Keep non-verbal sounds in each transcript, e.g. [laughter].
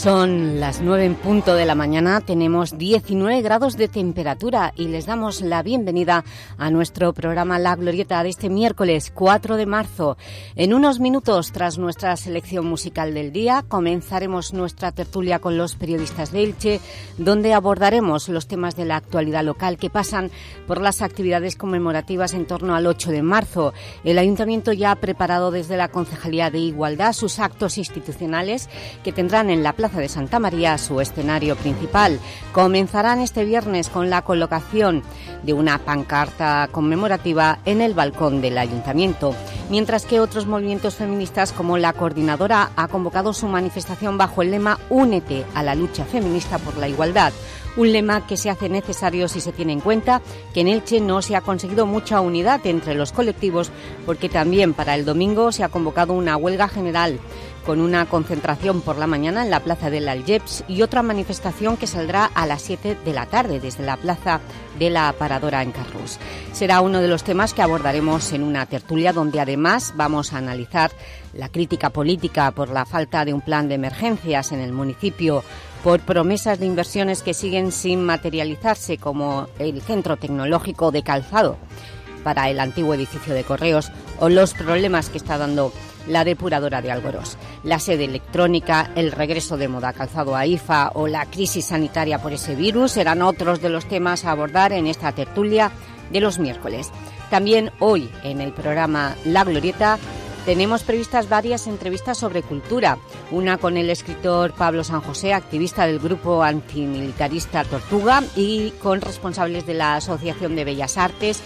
Son las 9 en punto de la mañana, tenemos 19 grados de temperatura y les damos la bienvenida a nuestro programa La Glorieta de este miércoles 4 de marzo. En unos minutos, tras nuestra selección musical del día, comenzaremos nuestra tertulia con los periodistas de Elche, donde abordaremos los temas de la actualidad local que pasan por las actividades conmemorativas en torno al 8 de marzo. El Ayuntamiento ya ha preparado desde la Concejalía de Igualdad sus actos institucionales que tendrán en la Plaza de Santa María su escenario principal. Comenzarán este viernes con la colocación de una pancarta conmemorativa en el balcón del Ayuntamiento, mientras que otros movimientos feministas como la Coordinadora ha convocado su manifestación bajo el lema Únete a la lucha feminista por la igualdad, un lema que se hace necesario si se tiene en cuenta que en Elche no se ha conseguido mucha unidad entre los colectivos porque también para el domingo se ha convocado una huelga general con una concentración por la mañana en la Plaza del Algeps y otra manifestación que saldrá a las 7 de la tarde desde la Plaza de la Aparadora en Carrús. Será uno de los temas que abordaremos en una tertulia donde además vamos a analizar la crítica política por la falta de un plan de emergencias en el municipio, por promesas de inversiones que siguen sin materializarse como el Centro Tecnológico de Calzado para el antiguo edificio de Correos o los problemas que está dando la depuradora de Algoros. La sede electrónica, el regreso de moda calzado a IFA o la crisis sanitaria por ese virus serán otros de los temas a abordar en esta tertulia de los miércoles. También hoy en el programa La Glorieta tenemos previstas varias entrevistas sobre cultura, una con el escritor Pablo San José, activista del grupo antimilitarista Tortuga y con responsables de la Asociación de Bellas Artes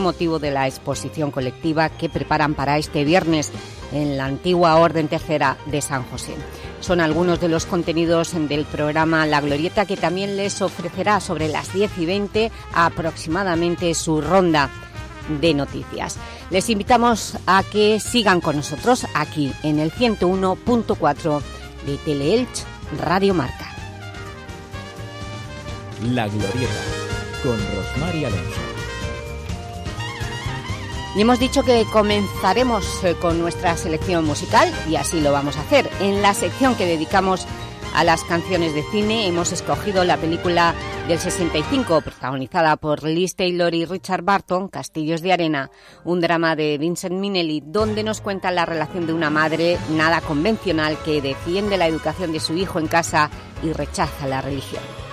motivo de la exposición colectiva que preparan para este viernes en la antigua Orden Tercera de San José. Son algunos de los contenidos del programa La Glorieta que también les ofrecerá sobre las 10 y 20 aproximadamente su ronda de noticias. Les invitamos a que sigan con nosotros aquí en el 101.4 de Teleelch Radio Marca. La Glorieta con Rosmar Alonso. Y hemos dicho que comenzaremos eh, con nuestra selección musical y así lo vamos a hacer. En la sección que dedicamos a las canciones de cine hemos escogido la película del 65 protagonizada por Liz Taylor y Richard Barton, Castillos de Arena, un drama de Vincent Minnelli donde nos cuenta la relación de una madre nada convencional que defiende la educación de su hijo en casa y rechaza la religión.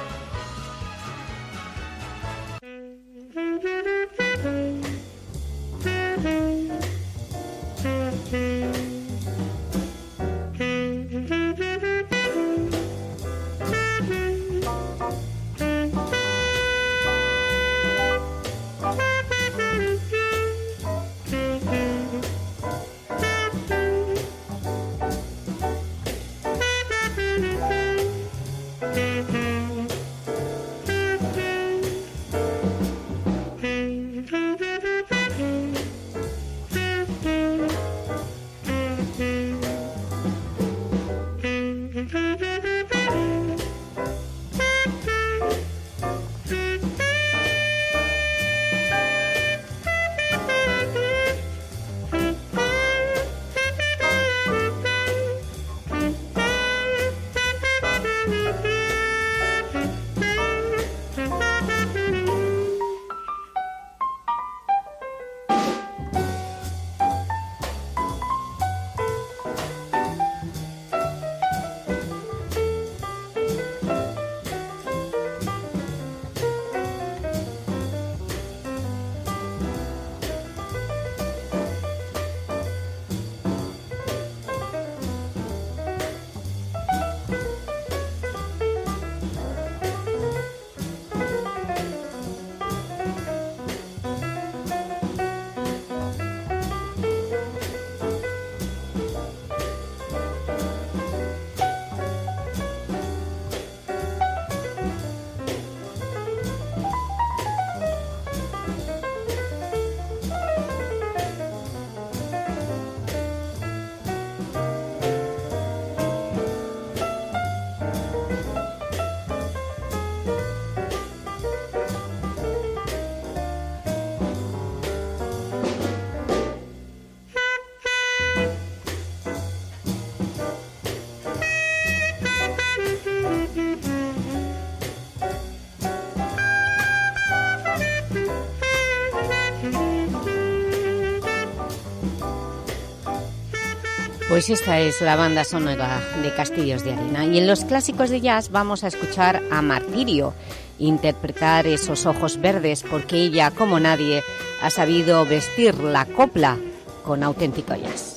Pues esta es la banda sonora de Castillos de Arena. Y en los clásicos de jazz vamos a escuchar a Martirio interpretar esos ojos verdes porque ella, como nadie, ha sabido vestir la copla con auténtico jazz.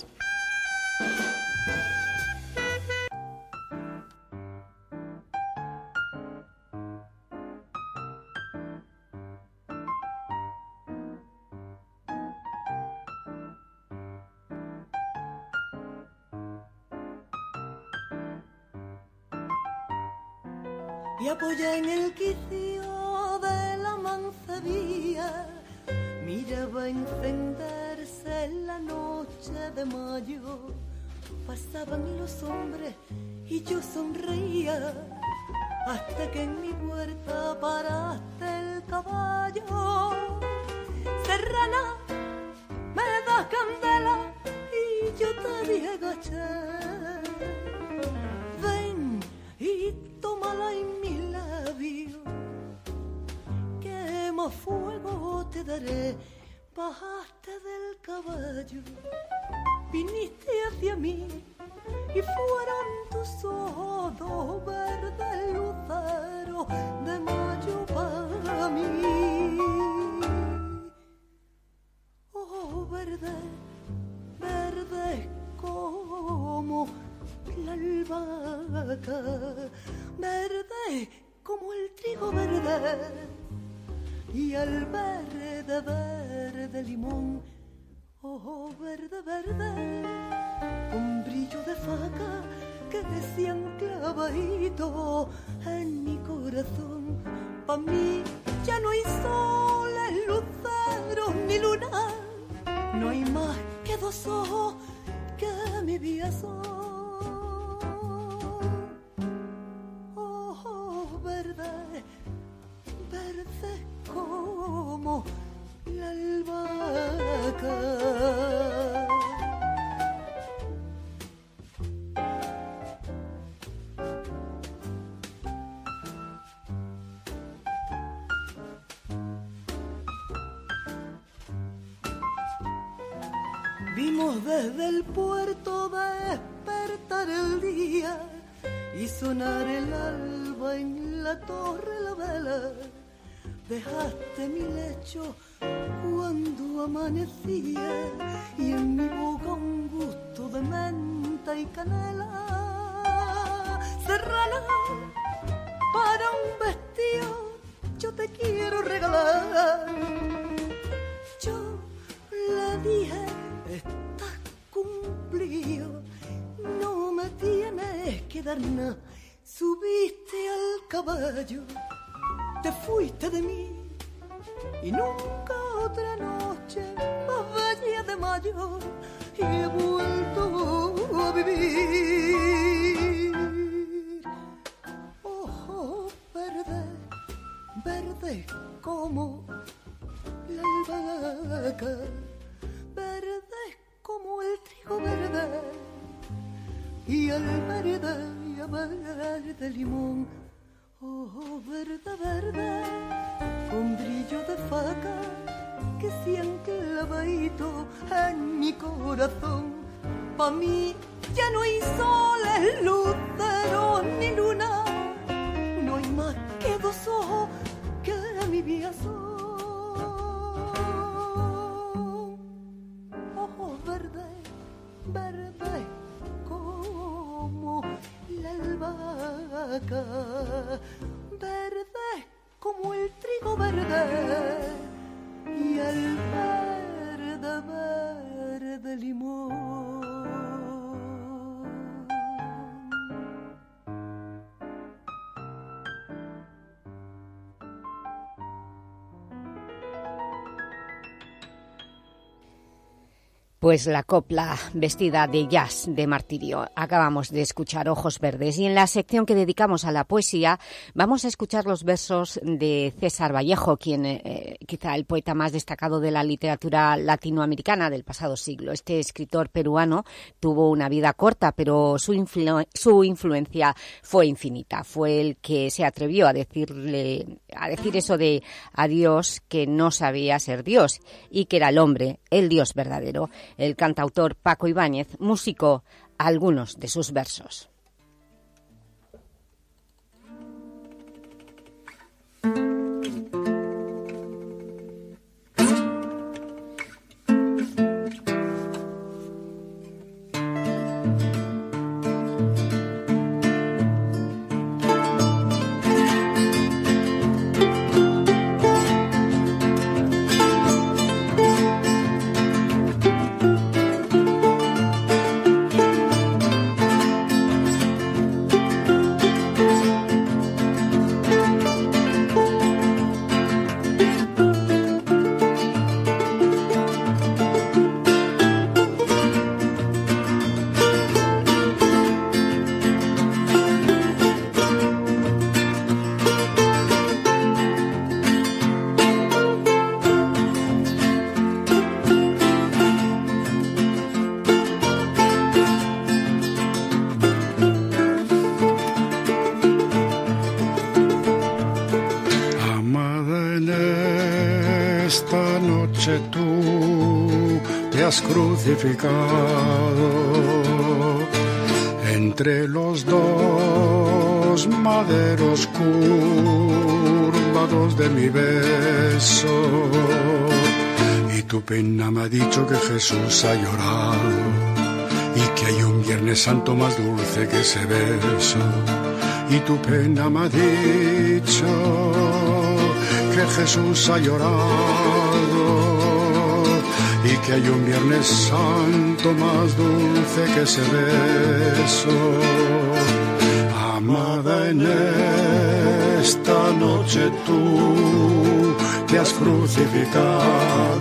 Los y yo sonreía hasta que en mi puerta paraste el caballo. Serrana me das candela y yo te dije agaché ven y tómala en mi labio, quema fuego te daré, bajaste del caballo, viniste hacia mí y fueron tus ojos dos verdes luceros de mayo para mí. Oh, verde, verde como la albahaca, verde como el trigo verde, y el verde, verde limón, oh verde, verde, con brillo de faca que decían clavadito en mi corazón. Pa' mí ya no hay soles, luceros ni luna, no hay más que dos ojos que mi vida son. verde, verde como la albahaca. Vimos desde el puerto despertar el día y sonar el alba en la torre la vela. Dejaste mi lecho amanecía y en mi boca un gusto de menta y canela. Serrana, para un vestido yo te quiero regalar. Yo le dije, estás cumplido no me tienes que dar nada. Subiste al caballo, te fuiste de mí y nunca de Pues la copla vestida de jazz de martirio. Acabamos de escuchar Ojos Verdes y en la sección que dedicamos a la poesía vamos a escuchar los versos de César Vallejo, quien eh, quizá el poeta más destacado de la literatura latinoamericana del pasado siglo. Este escritor peruano tuvo una vida corta, pero su, influencia fue infinita. Fue el que se atrevió a decirle a decir eso de a Dios que no sabía ser Dios y que era el hombre, el Dios verdadero el cantautor Paco Ibáñez, músico algunos de sus versos. Entre los dos maderos curvados de mi beso. Y tu pena me ha dicho que Jesús ha llorado y que hay un Viernes Santo más dulce que ese beso. Y tu pena me ha dicho que Jesús ha llorado que hay un Viernes Santo más dulce que ese beso. Amada en esta noche tú te has crucificado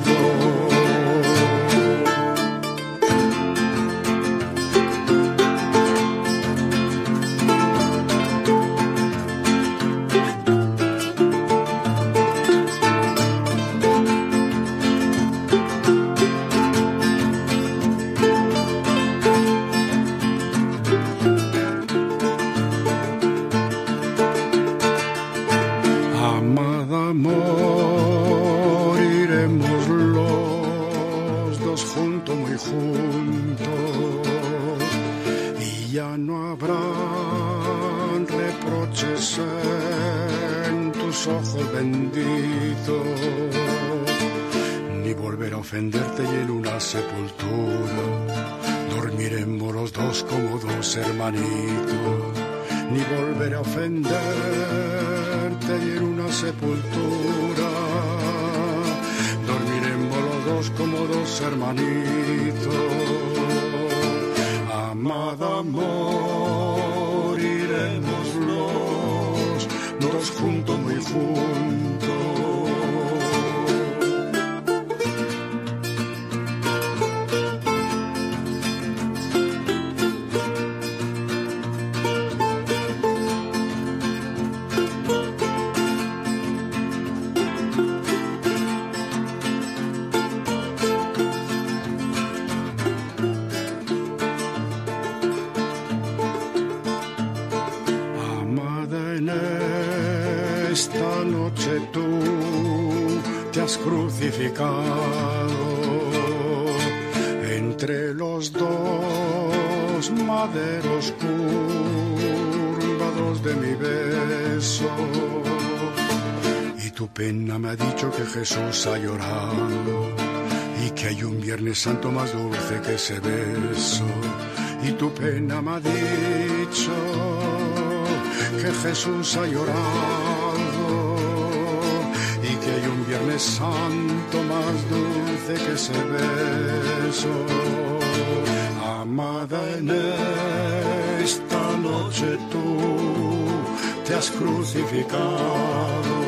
Jesús ha llorado y que hay un Viernes Santo más dulce que ese beso. Y tu pena me ha dicho que Jesús ha llorado y que hay un Viernes Santo más dulce que ese beso. Amada en esta noche tú te has crucificado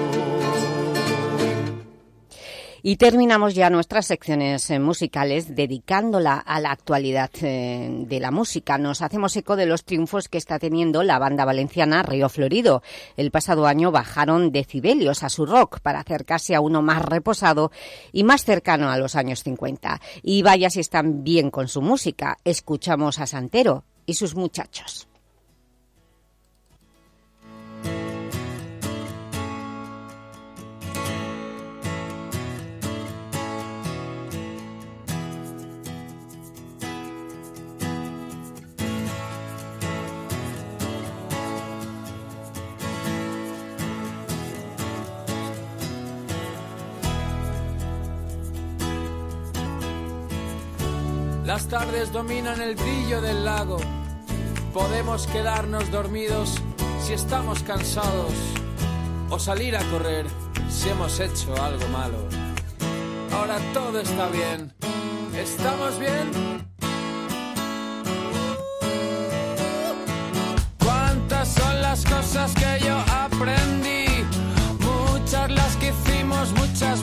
y terminamos ya nuestras secciones eh, musicales dedicándola a la actualidad eh, de la música. Nos hacemos eco de los triunfos que está teniendo la banda valenciana Río Florido. El pasado año bajaron decibelios a su rock para acercarse a uno más reposado y más cercano a los años 50. Y vaya si están bien con su música. Escuchamos a Santero y sus muchachos. Las tardes dominan el brillo del lago. Podemos quedarnos dormidos si estamos cansados o salir a correr si hemos hecho algo malo. Ahora todo está bien. ¿Estamos bien? ¿Cuántas son las cosas que yo aprendí? Muchas las que hicimos, muchas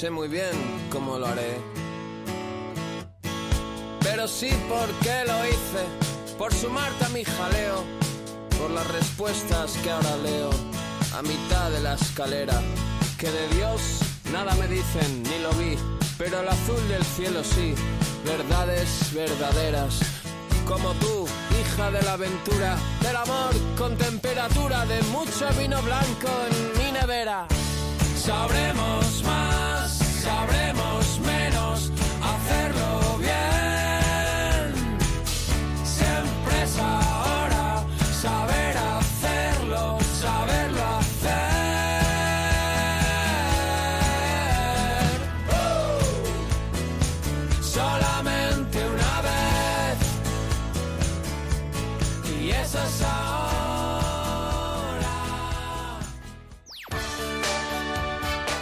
sé muy bien cómo lo haré. Pero sí porque lo hice. Por sumarte a mi jaleo. Por las respuestas que ahora leo. A mitad de la escalera. Que de Dios nada me dicen ni lo vi. Pero el azul del cielo sí. Verdades verdaderas. Como tú, hija de la aventura. Del amor con temperatura. De mucho vino blanco en mi nevera. Sabremos más, sabremos menos,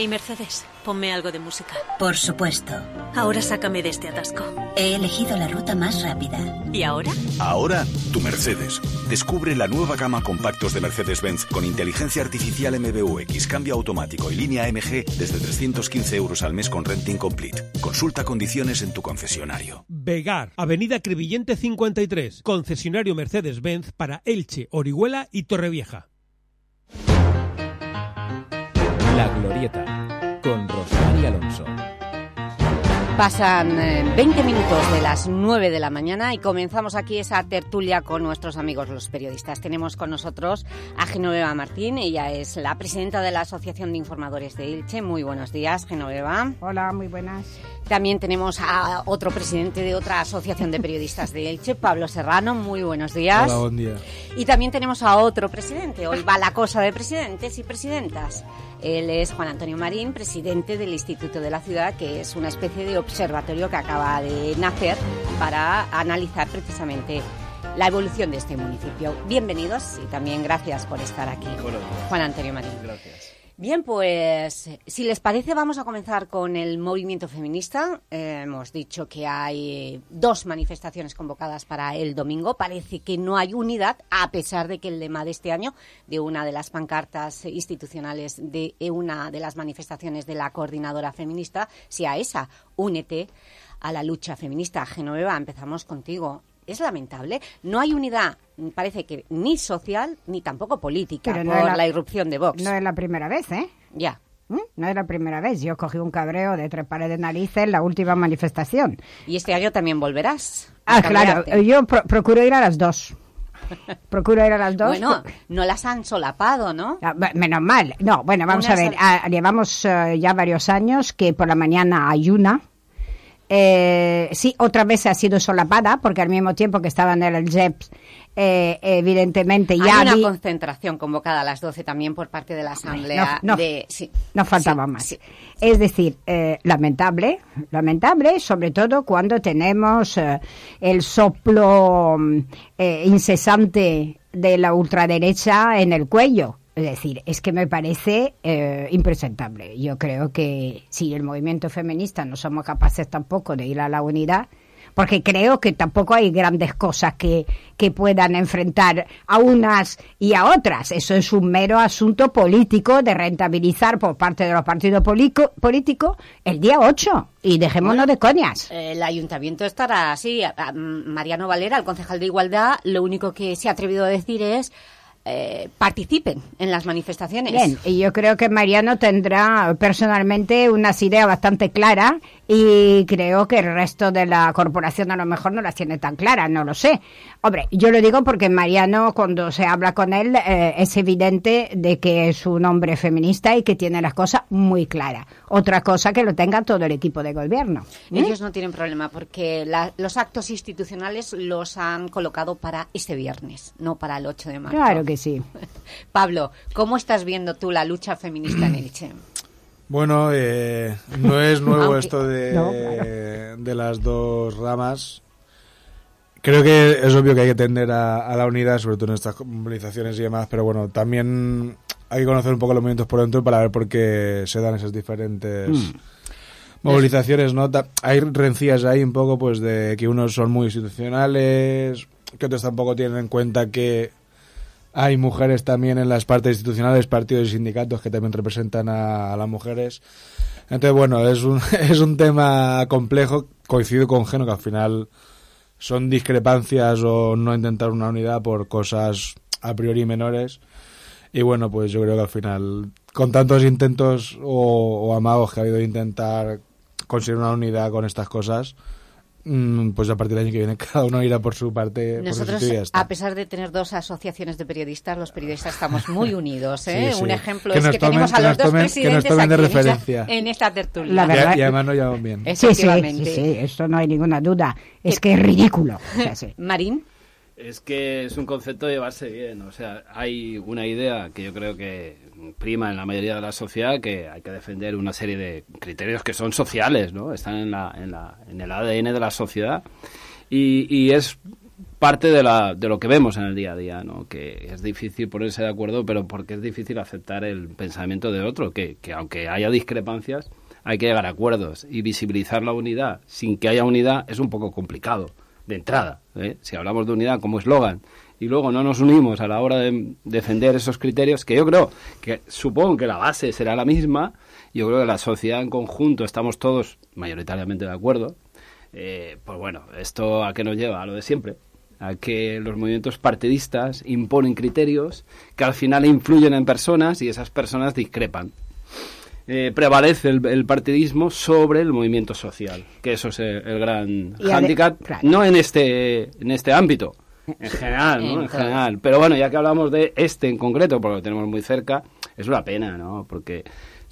Hey Mercedes, ponme algo de música. Por supuesto. Ahora sácame de este atasco. He elegido la ruta más rápida. ¿Y ahora? Ahora, tu Mercedes. Descubre la nueva gama compactos de Mercedes-Benz con inteligencia artificial MBUX, cambio automático y línea MG desde 315 euros al mes con renting complete. Consulta condiciones en tu concesionario. Vegar, Avenida Crevillente 53, concesionario Mercedes-Benz para Elche, Orihuela y Torrevieja. La Glorieta, con Rosmar y Alonso. Pasan 20 eh, minutos de las 9 de la mañana y comenzamos aquí esa tertulia con nuestros amigos los periodistas. Tenemos con nosotros a Genoveva Martín, ella es la presidenta de la Asociación de Informadores de Ilche. Muy buenos días, Genoveva. Hola, muy buenas. También tenemos a otro presidente de otra asociación de periodistas de Elche, Pablo Serrano. Muy buenos días. Hola, buen día. Y también tenemos a otro presidente. Hoy va la cosa de presidentes y presidentas. Él es Juan Antonio Marín, presidente del Instituto de la Ciudad, que es una especie de observatorio que acaba de nacer para analizar precisamente la evolución de este municipio. Bienvenidos y también gracias por estar aquí. Juan Antonio Marín. Gracias. Bien, pues si les parece vamos a comenzar con el movimiento feminista. Eh, hemos dicho que hay dos manifestaciones convocadas para el domingo. Parece que no hay unidad, a pesar de que el lema de este año, de una de las pancartas institucionales de una de las manifestaciones de la coordinadora feminista, sea esa, únete a la lucha feminista. Genoveva, empezamos contigo es lamentable. No hay unidad, parece que ni social ni tampoco política por la, irrupción de Vox. No es la primera vez, ¿eh? Ya. ¿Mm? No es la primera vez. Yo cogí un cabreo de tres pares de narices en la última manifestación. ¿Y este año también volverás? Ah, claro. Yo procuro ir a las dos. [laughs] Procuro ir a las dos. Bueno, no las han solapado, ¿no? Ah, menos mal. No, bueno, vamos a ver. Ah, llevamos eh, ya varios años que por la mañana hay una eh, sí, otra vez ha sido solapada, porque al mismo tiempo que estaban en el JEPS, eh, evidentemente ya... Hay una concentración convocada a las 12 también por parte de la Asamblea. No, de... no faltaba más. Es decir, eh, lamentable, lamentable, sobre todo cuando tenemos eh, el soplo mm, incesante de la ultraderecha en el cuello es decir, es que me parece eh, impresentable. Yo creo que si el movimiento feminista no somos capaces tampoco de ir a la unidad, porque creo que tampoco hay grandes cosas que, que puedan enfrentar a unas y a otras. Eso es un mero asunto político de rentabilizar por parte de los partidos políticos el día 8. Y dejémonos de coñas. El ayuntamiento estará así. Mariano Valera, el concejal de Igualdad, lo único que se ha atrevido a decir es eh, participen en las manifestaciones. Bien, y yo creo que Mariano tendrá personalmente unas ideas bastante claras y creo que el resto de la corporación a lo mejor no las tiene tan claras, no lo sé. Hombre, yo lo digo porque Mariano, cuando se habla con él, eh, es evidente de que es un hombre feminista y que tiene las cosas muy claras. Otra cosa que lo tenga todo el equipo de gobierno. ¿eh? Ellos no tienen problema porque los actos institucionales los han colocado para este viernes, no para el 8 de marzo. Claro que sí. [laughs] Pablo, ¿cómo estás viendo tú la lucha feminista en Elche? [clears throat] Bueno, eh, no es nuevo esto de, de las dos ramas. Creo que es obvio que hay que tender a, la unidad, sobre todo en estas movilizaciones y demás, pero bueno, también hay que conocer un poco los movimientos por dentro para ver por qué se dan esas diferentes mm. movilizaciones, ¿no? Hay rencillas ahí un poco, pues, de que unos son muy institucionales, que otros tampoco tienen en cuenta que hay mujeres también en las partes institucionales, partidos y sindicatos que también representan a, las mujeres. Entonces, bueno, es un, [laughs] es un tema complejo. Coincido con Geno que al final son discrepancias o no intentar una unidad por cosas a priori menores. Y bueno, pues yo creo que al final, con tantos intentos o, o amagos que ha habido de intentar conseguir una unidad con estas cosas, pues a partir del año que viene [laughs] cada uno irá por su parte. Nosotros, a pesar de tener dos asociaciones de periodistas, los periodistas estamos [laughs] muy unidos. ¿eh? Un ejemplo es que tenemos a los dos presidentes aquí, de referencia. En, esta, tertulia. La verdad, y, además nos llevamos bien. Sí, sí, sí, esto no hay ninguna duda. Es que es ridículo. [laughs] Marín. Es que es un concepto de llevarse bien. O sea, hay una idea que yo creo que prima en la mayoría de la sociedad que hay que defender una serie de criterios que son sociales, ¿no? Están en, la, en, la, en el ADN de la sociedad y, y es parte de, la, de lo que vemos en el día a día, ¿no? Que es difícil ponerse de acuerdo, pero porque es difícil aceptar el pensamiento de otro, que, que aunque haya discrepancias, hay que llegar a acuerdos y visibilizar la unidad sin que haya unidad es un poco complicado de entrada. ¿eh? Si hablamos de unidad como eslogan y luego no nos unimos a la hora de defender esos criterios, que yo creo que supongo que la base será la misma, yo creo que la sociedad en conjunto estamos todos mayoritariamente de acuerdo, eh, pues bueno, ¿esto a qué nos lleva? A lo de siempre, a que los movimientos partidistas imponen criterios que al final influyen en personas y esas personas discrepan. Eh, prevalece el, el partidismo sobre el movimiento social, que eso es el, el gran hándicap, claro. no en este, en este ámbito, en general, ¿no? En general. Pero bueno, ya que hablamos de este en concreto, porque lo tenemos muy cerca, es una pena, ¿no? Porque,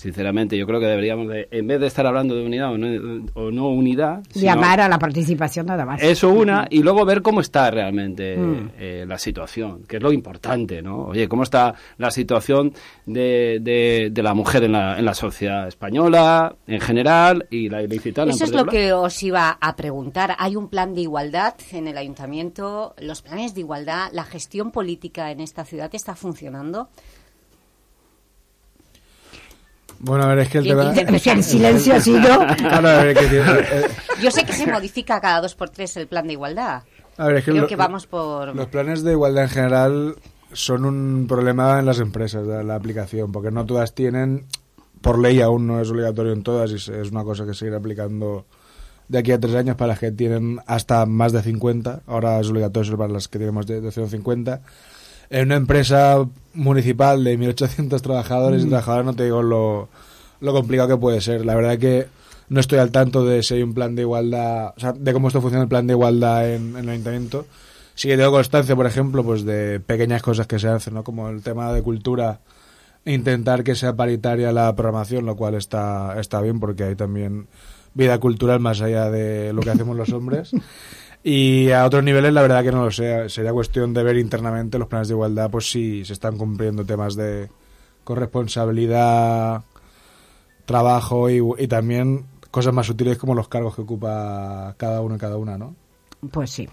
sinceramente, yo creo que deberíamos, de, en vez de estar hablando de unidad o no, o no unidad, Llamar a la participación nada más. eso una, y luego ver cómo está realmente Mm. eh, la situación, que es lo importante, ¿no? Oye, cómo está la situación de, de, de la mujer en la, en la sociedad española en general y la ilicitana en Eso es lo que os iba a preguntar. ¿Hay un plan de igualdad en el ayuntamiento? ¿Los planes de igualdad? ¿La gestión política en esta ciudad está funcionando? Bueno, a ver, es que el ¿Quién tema... tiene- Es que el [laughs] silencio ha sido... Claro, a ver, que tiene- [laughs] eh, Yo sé que se modifica cada dos por tres el plan de igualdad. a ver, es que Creo lo- que vamos por... Los planes de igualdad en general son un problema en las empresas, de la aplicación, porque no todas tienen, por ley aún no es obligatorio en todas, y es- una cosa que se irá aplicando de aquí a tres años para las que tienen hasta más de 50, ahora es obligatorio para las que tenemos de, de 0,50. En una empresa municipal de 1.800 trabajadores y Mm. trabajadoras no te digo lo, lo complicado que puede ser. La verdad que no estoy al tanto de si hay un plan de igualdad, o sea, de cómo está funcionando el plan de igualdad en, en el ayuntamiento. Sí que tengo constancia, por ejemplo, pues de pequeñas cosas que se hacen, ¿no? Como el tema de cultura, intentar que sea paritaria la programación, lo cual está, está bien porque hay también vida cultural más allá de lo que hacemos los hombres. [laughs] Y a otros niveles, la verdad que no lo sé. Sería cuestión de ver internamente los planes de igualdad, pues si se están cumpliendo temas de corresponsabilidad, trabajo y, también cosas más sutiles como los cargos que ocupa cada uno y cada una, ¿no? Pues sí.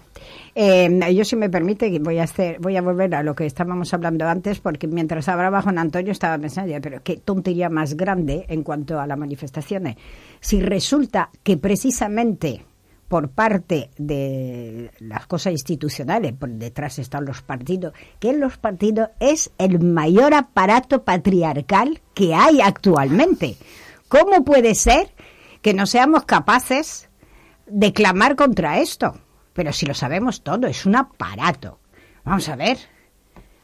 Eh, yo, si me permite, voy a hacer, voy a volver a lo que estábamos hablando antes, porque mientras hablaba Juan Antonio estaba pensando, ya, pero qué tontería más grande en cuanto a las manifestaciones. Si resulta que precisamente por parte de las cosas institucionales, por detrás están los partidos, que los partidos es el mayor aparato patriarcal que hay actualmente. ¿Cómo puede ser que no seamos capaces de clamar contra esto? Pero si lo sabemos todo, es un aparato. Vamos a ver.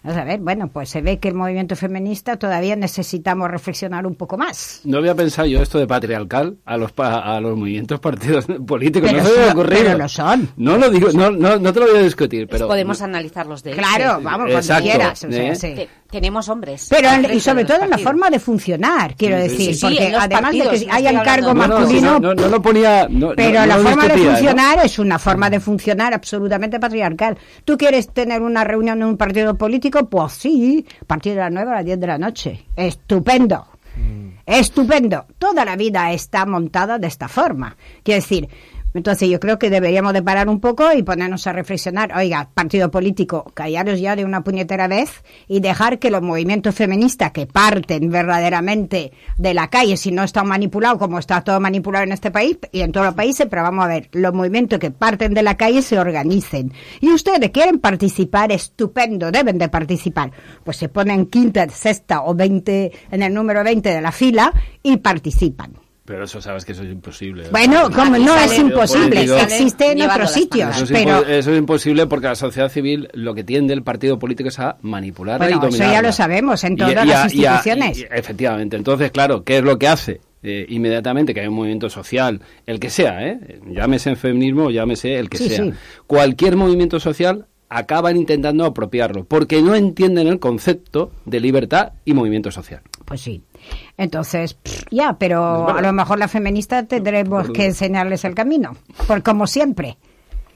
Vamos a ver, bueno, pues se ve que el movimiento feminista todavía necesitamos reflexionar un poco más. No había pensado yo esto de patriarcal a los pa- a los movimientos partidos [laughs] políticos. Pero no se me había ocurrido. pero lo son. No lo digo, no, no, no te lo voy a discutir, pero Podemos analizarlos de Claro, Sí. vamos, cuando Exacto, quieras. o sea, ¿eh? sí. Te- tenemos hombres. Pero y sobre todo en la forma de funcionar, quiero decir, sí. Sí, porque además partidos, de que No, no, masculino, no, no lo ponía. no- pero no- la forma de funcionar es una forma de funcionar absolutamente patriarcal. ¿Tú quieres tener una reunión en un partido político? Pues sí, a partir de las 9 a las 10 de la noche. Estupendo. Estupendo. Toda la vida está montada de esta forma. Quiero decir, entonces yo creo que deberíamos de parar un poco y ponernos a reflexionar. Oiga, partido político, callaros ya de una puñetera vez y dejar que los movimientos feministas que parten verdaderamente de la calle, si no están manipulados como está todo manipulado en este país y en todos los países, pero vamos a ver, los movimientos que parten de la calle se organicen. Y ustedes quieren participar, estupendo, deben de participar. Pues se ponen quinta, sexta o veinte en el número 20 de la fila y participan. Pero eso sabes que eso es imposible. Bueno, como no es imposible, político- existe en otros sitios, Eso es, pero eso es imposible porque la sociedad civil lo que tiende el partido político es a manipularla Bueno, y eso dominarla. ya lo sabemos en todas y a- las y a- instituciones. y- efectivamente. Entonces, claro, ¿qué es lo que hace? Eh, inmediatamente que hay un movimiento social, el que sea, ¿eh? llámese en feminismo o llámese el que Sí, sea, sí. cualquier movimiento social acaban intentando apropiarlo porque no entienden el concepto de libertad y movimiento social. Pues sí. Entonces, pff, ya, pero a lo mejor las feministas tendremos que enseñarles el camino. Por como siempre.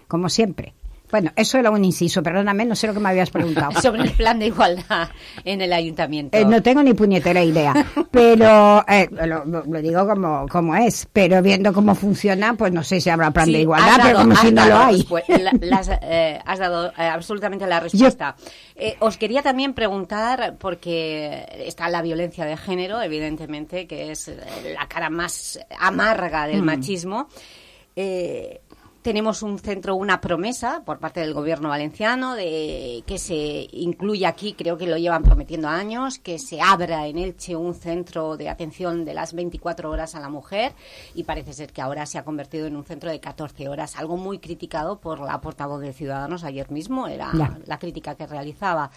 Como siempre. Bueno, eso era un inciso, perdóname, no sé lo que me habías preguntado. [laughs] Sobre el plan de igualdad en el ayuntamiento. Eh, no tengo ni puñetera idea, pero eh, lo, digo como, como es, pero viendo cómo funciona, pues no sé si habrá plan Sí, de igualdad, pero como si no lo hay. la- las, eh, has dado eh, absolutamente la respuesta. Eh, os quería también preguntar, porque está la violencia de género, evidentemente, que es la cara más amarga del Mm. machismo. Eh, tenemos un centro, una promesa por parte del gobierno valenciano de que se incluya aquí, creo que lo llevan prometiendo años, que se abra en Elche un centro de atención de las 24 horas a la mujer y parece ser que ahora se ha convertido en un centro de 14 horas, algo muy criticado por la portavoz de Ciudadanos ayer mismo, era Ya. la crítica que realizaba.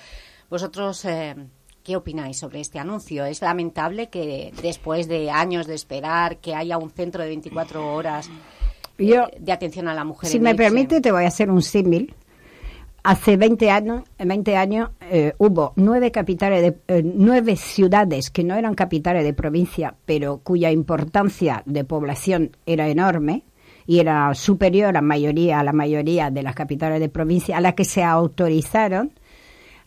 Vosotros, eh, ¿Qué opináis sobre este anuncio? ¿Es lamentable que después de años de esperar que haya un centro de 24 horas Yo, eh, de atención a la mujer? Si en me Elche? permite, te voy a hacer un símil. Hace 20 años, en 20 años eh, hubo nueve capitales de, eh, nueve ciudades que no eran capitales de provincia, pero cuya importancia de población era enorme y era superior a mayoría a la mayoría de las capitales de provincia, a las que se autorizaron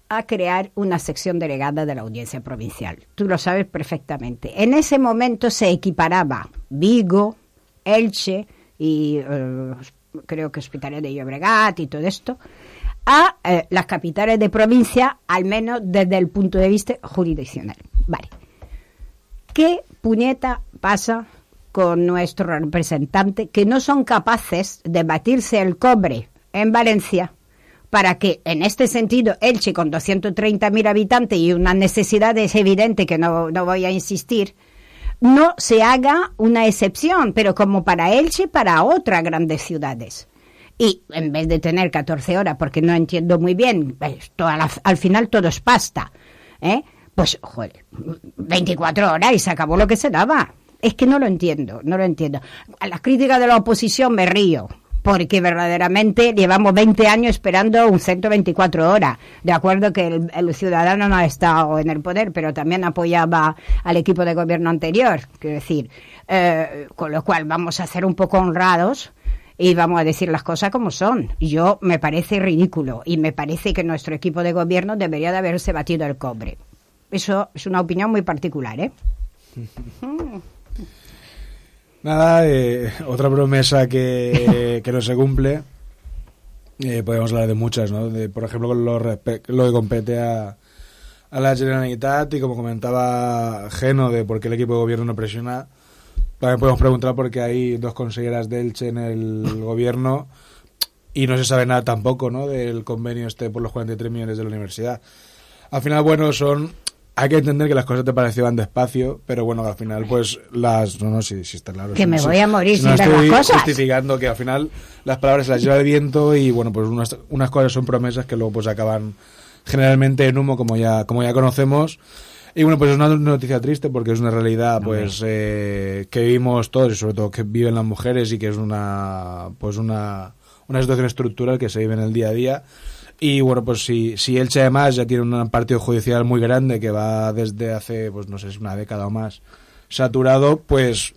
a crear una sección delegada de la audiencia provincial. Tú lo sabes perfectamente. En ese momento se equiparaba Vigo, Elche y eh, creo que Hospitalet de Llobregat y todo esto a eh, las capitales de provincia, al menos desde el punto de vista jurisdiccional. Vale. ¿Qué puñeta pasa con nuestro representante que no son capaces de batirse el cobre en Valencia para que, en este sentido, Elche, con 230.000 habitantes y unas necesidades evidentes que no, no voy a insistir, no se haga una excepción, pero como para Elche, para otras grandes ciudades. Y en vez de tener 14 horas, porque no entiendo muy bien, al, al final todo es pasta, ¿eh? pues, joder, 24 horas y se acabó lo que se daba. Es que no lo entiendo, no lo entiendo. A las críticas de la oposición me río, porque verdaderamente llevamos 20 años esperando un centro 24 horas. De acuerdo que el, el, ciudadano no ha estado en el poder, pero también apoyaba al equipo de gobierno anterior. Quiero decir, eh, con lo cual vamos a ser un poco honrados y vamos a decir las cosas como son. Yo me parece ridículo y me parece que nuestro equipo de gobierno debería de haberse batido el cobre. Eso es una opinión muy particular, ¿eh? [laughs] Nada, eh, otra promesa que, [laughs] que, no se cumple. Eh, podemos hablar de muchas, ¿no? De, por ejemplo, lo, lo que compete a, a la Generalitat y como comentaba Geno de por qué el equipo de gobierno no presiona. También podemos preguntar por qué hay dos consejeras de Elche en el gobierno y no se sabe nada tampoco, ¿no? Del convenio este por los 43 millones de la universidad. Al final, bueno, son hay que entender que las cosas te parecían despacio, pero bueno, al final, pues las. No, no, sí, sí está claro. Que si, me si, voy a morir si no estoy las cosas. justificando que al final las palabras se las lleva el viento y bueno, pues unas, unas cosas son promesas que luego pues acaban generalmente en humo, como ya, como ya conocemos. Y bueno, pues es una noticia triste porque es una realidad pues eh, que vivimos todos y sobre todo que viven las mujeres y que es una pues una, una situación estructural que se vive en el día a día. Y bueno, pues si, si Elche además ya tiene un partido judicial muy grande que va desde hace, pues no sé, una década o más saturado, pues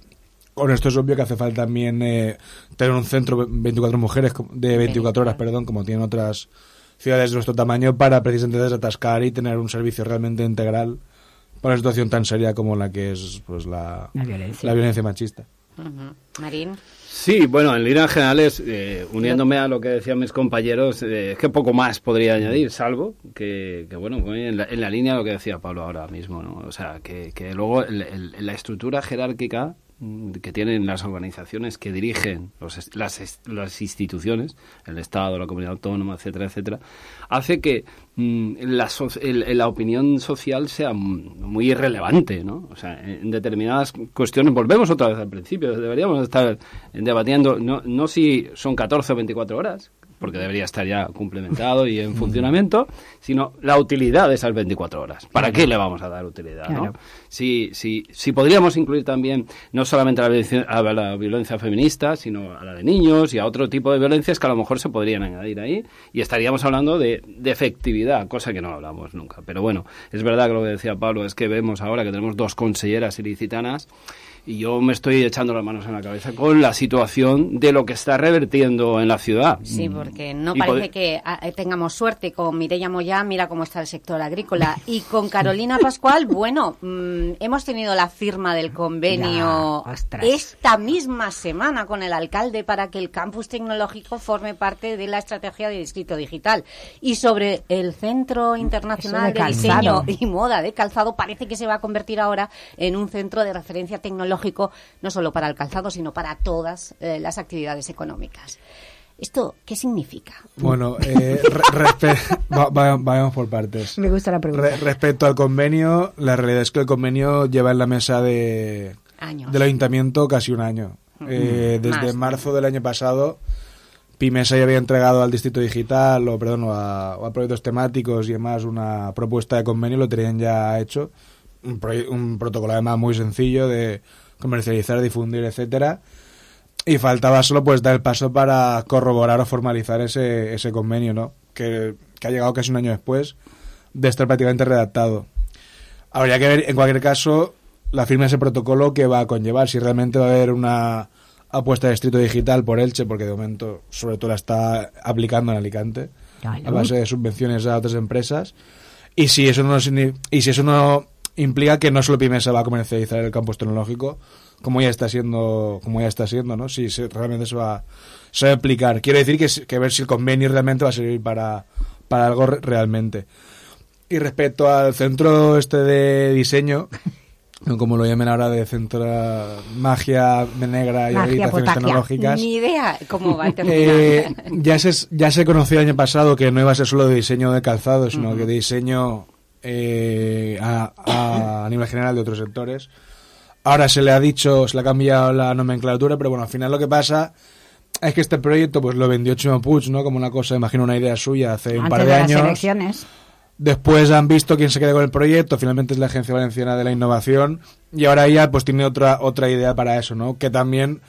con esto es obvio que hace falta también eh, tener un centro 24 mujeres de 24 horas, perdón, como tienen otras ciudades de nuestro tamaño para precisamente desatascar y tener un servicio realmente integral para una situación tan seria como la que es pues la, la, violencia. la violencia machista. Uh -huh. Marín. Sí, bueno, en líneas generales, eh, uniéndome a lo que decían mis compañeros, eh, es que poco más podría añadir, salvo que, que bueno, en la, en la, línea de lo que decía Pablo ahora mismo, ¿no? O sea, que, que luego el, la estructura jerárquica que tienen las organizaciones que dirigen los, las, las, instituciones, el Estado, la comunidad autónoma, etcétera, etcétera, hace que mmm, la, el, la, opinión social sea muy irrelevante, ¿no? O sea, en determinadas cuestiones, volvemos otra vez al principio, deberíamos estar debatiendo no, no si son 14 o 24 horas, porque debería estar ya complementado y en funcionamiento, sino la utilidad de esas 24 horas. ¿Para qué le vamos a dar utilidad? Claro. ¿no? Si, si, si podríamos incluir también no solamente a la, violencia, a la violencia feminista, sino a la de niños y a otro tipo de violencias que a lo mejor se podrían añadir ahí y estaríamos hablando de, de efectividad, cosa que no hablamos nunca. Pero bueno, es verdad que lo que decía Pablo es que vemos ahora que tenemos dos conselleras ilicitanas y yo me estoy echando las manos en la cabeza con la situación de lo que está revertiendo en la ciudad. Sí, porque no y parece que tengamos suerte con Mireia Moyá, mira cómo está el sector agrícola, y con Carolina Pascual, bueno, mmm, hemos tenido la firma del convenio ya, esta misma semana con el alcalde para que el campus tecnológico forme parte de la estrategia de distrito digital. Y sobre el Centro Internacional de, de Diseño y Moda de Calzado, parece que se va a convertir ahora en un centro de referencia tecnológica no solo para el calzado, sino para todas eh, las actividades económicas. ¿Esto qué significa? Bueno, eh, [laughs] va, va, vayamos por partes. Me gusta la pregunta. Re respecto al convenio, la realidad es que el convenio lleva en la mesa de, Años. del ayuntamiento casi un año. Eh, desde Más. marzo del año pasado Pimesa ya había entregado al Distrito Digital, o perdón, a, a proyectos temáticos y demás una propuesta de convenio, lo tenían ya hecho. Un, un protocolo además muy sencillo de comercializar, difundir, etcétera. Y faltaba solo pues dar el paso para corroborar o formalizar ese, ese convenio, ¿no? Que, que ha llegado casi un año después de estar prácticamente redactado. Habría que ver, en cualquier caso, la firma de ese protocolo que va a conllevar, si realmente va a haber una apuesta de distrito digital por Elche, porque de momento sobre todo la está aplicando en Alicante, a base de subvenciones a otras empresas, y si eso no y si eso no implica que no solo Pimesa va a comercializar el campus tecnológico, como ya está siendo, como ya está siendo, ¿no? Si realmente se va, se va a aplicar. Quiero decir que, que ver si el convenio realmente va a servir para, para algo realmente. Y respecto al centro este de diseño, [laughs] como lo llamen ahora de centro magia negra y habilitaciones tecnológicas. Ni idea cómo va a. [laughs] Eh, ya, se, ya se conoció el año pasado que no iba a ser solo de diseño de calzado, sino que de diseño eh, a, a, nivel general de otros sectores. Ahora se le ha dicho, se le ha cambiado la nomenclatura, pero bueno, al final lo que pasa es que este proyecto pues lo vendió Chimo Puig, ¿no? Como una cosa, imagino una idea suya hace un par de, años. elecciones. Después han visto quién se queda con el proyecto, finalmente es la Agencia Valenciana de la Innovación, y ahora ella pues tiene otra, otra idea para eso, ¿no? Que también,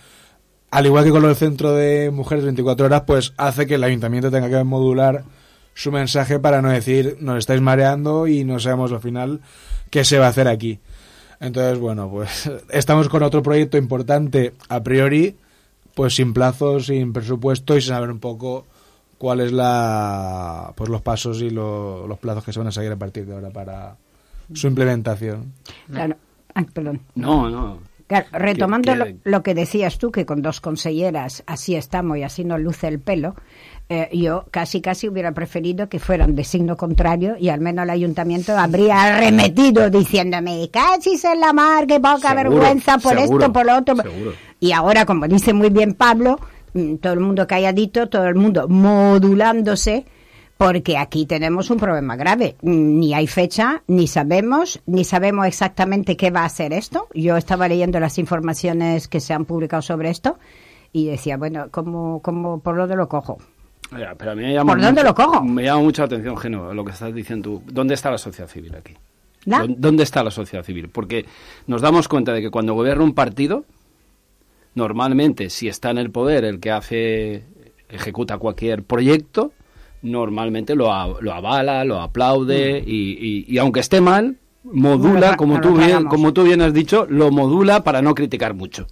al igual que con el centro de mujeres 24 horas, pues hace que el ayuntamiento tenga que modular su mensaje para no decir nos estáis mareando y no sabemos al final qué se va a hacer aquí. Entonces, bueno, pues [laughs] estamos con otro proyecto importante a priori, pues sin plazos, sin presupuesto y sin saber un poco cuál es la pues los pasos y los plazos que se van a seguir a partir de ahora para su implementación. Claro. perdón. No, no. retomando Lo, que decías tú, que con dos conselleras así estamos y así nos luce el pelo, eh, yo casi casi hubiera preferido que fueran de signo contrario y al menos el ayuntamiento habría arremetido diciéndome casi se la mar, que poca vergüenza por esto, por lo otro. Y ahora, como dice muy bien Pablo, mm, todo el mundo calladito, todo el mundo modulándose, porque aquí tenemos un problema grave. Mm, ni hay fecha, ni sabemos, ni sabemos exactamente qué va a ser esto. Yo estaba leyendo las informaciones que se han publicado sobre esto y decía, bueno, ¿cómo, cómo, ¿por dónde lo cojo? Pero me llama ¿Por dónde lo cojo? Me llama mucho la atención, Geno, lo que estás diciendo tú. ¿Dónde está la sociedad civil aquí? ¿Dónde está la sociedad civil? Porque nos damos cuenta de que cuando gobierna un partido, normalmente si está en el poder el que hace, ejecuta cualquier proyecto, normalmente lo, lo avala, lo aplaude mm. y, y, aunque esté mal, modula, como, tú bien, como tú bien has dicho, lo modula para no criticar mucho.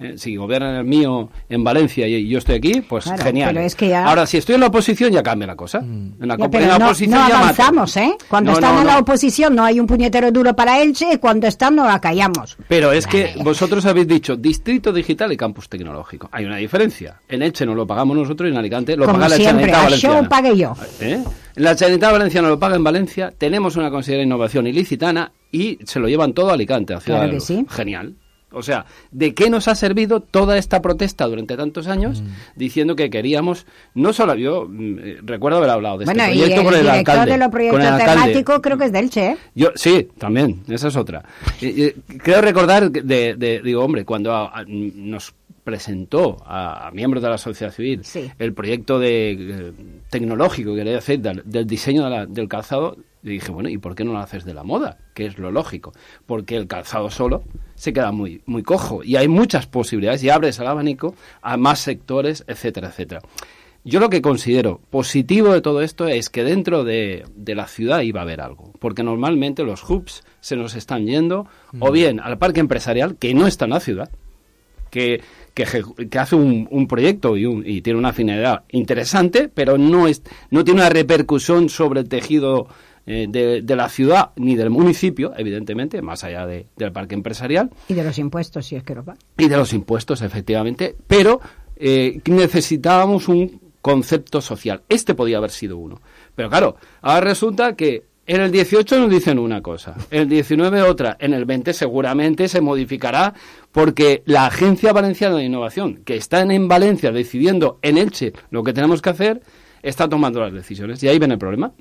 Eh, si gobiernan el mío en Valencia y yo estoy aquí, pues genial. Ahora, si estoy en la oposición, ya cambia la cosa. Mm. En la, no, oposición avanzamos, ¿eh? Cuando están en la oposición no hay un puñetero duro para Elche y cuando están no la callamos. Pero es que vosotros habéis dicho distrito digital y campus tecnológico. Hay una diferencia. En Elche no lo pagamos nosotros y en Alicante lo paga la Generalitat Valenciana. Yo pague yo. ¿Eh? La Generalitat Valenciana lo paga en Valencia. Tenemos una considerada innovación ilicitana y se lo llevan todo a Alicante, a Ciudad Genial. O sea, ¿de qué nos ha servido toda esta protesta durante tantos años mm. diciendo que queríamos, no solo yo mm, eh, recuerdo haber hablado de este proyecto con el alcalde. de los proyectos temáticos creo que es del Che. ¿eh? Yo sí, también, esa es otra. creo recordar de, digo, hombre, cuando nos presentó a, miembros de la sociedad civil el proyecto de eh, tecnológico que quería hacer del, diseño del calzado, y dije, bueno, ¿y por qué no lo haces de la moda? Que es lo lógico. Porque el calzado solo se queda muy, muy cojo. Y hay muchas posibilidades y abres el abanico a más sectores, etcétera, etcétera. Yo lo que considero positivo de todo esto es que dentro de, la ciudad iba a haber algo, porque normalmente los hubs se nos están yendo o mm. bien al parque empresarial, que no está en la ciudad, que, que, hace un, un proyecto y, y, tiene una finalidad interesante, pero no, es, no tiene una repercusión sobre el tejido eh, de, la ciudad ni del municipio, evidentemente, más allá del parque empresarial. Y de los impuestos, si es que lo va. Y de los impuestos, efectivamente, pero eh, necesitábamos un concepto social. Este podía haber sido uno. Pero claro, ahora resulta que en el 18 nos dicen una cosa, en el 19 otra, en el 20 seguramente se modificará porque la Agencia Valenciana de Innovación, que está en Valencia decidiendo en Elche lo que tenemos que hacer, está tomando las decisiones. Y ahí viene el problema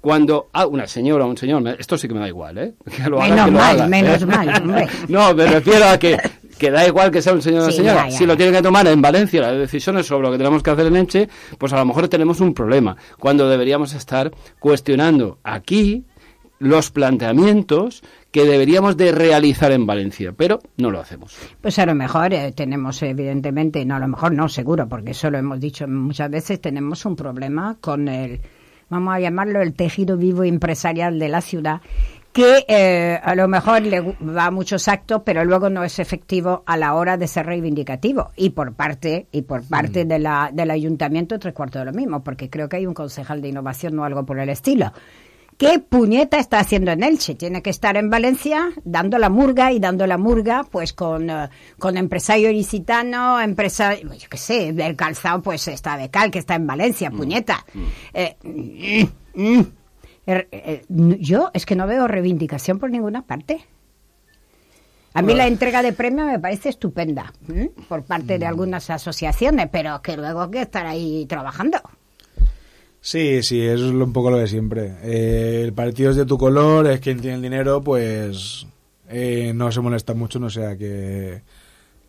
cuando ah, una señora o un señor, esto sí que me da igual, ¿eh? [laughs] menos mal, menos mal, [laughs] no, me refiero a que que da igual que sea un señor o una señora. ya, ya, si lo tienen que tomar en Valencia las decisiones sobre lo que tenemos que hacer en Elche, pues a lo mejor tenemos un problema. Cuando deberíamos estar cuestionando aquí los planteamientos que deberíamos de realizar en Valencia, pero no lo hacemos. Pues a lo mejor eh, tenemos, evidentemente, no, a lo mejor no, seguro, porque eso lo hemos dicho muchas veces, tenemos un problema con el, vamos a llamarlo, el tejido vivo empresarial de la ciudad, que eh, a lo mejor le va a muchos actos, pero luego no es efectivo a la hora de ser reivindicativo. Y por parte, y por parte de la, del ayuntamiento, tres cuartos de lo mismo, porque creo que hay un concejal de innovación o algo por el estilo. ¿Qué puñeta está haciendo en Elche? Tiene que estar en Valencia dando la murga y dando la murga pues con, eh, con empresario ilicitano, empresa, yo qué sé, del calzado pues está de cal que está en Valencia, puñeta. Eh, mm, mm. Er- eh, yo es que no veo reivindicación por ninguna parte. A mí la entrega de premio me parece estupenda por parte de algunas asociaciones, pero que luego hay que estar ahí trabajando. Sí, sí, es un poco lo de siempre. Eh, el partido es de tu color, es quien tiene el dinero, pues eh, no se molesta mucho, no sea que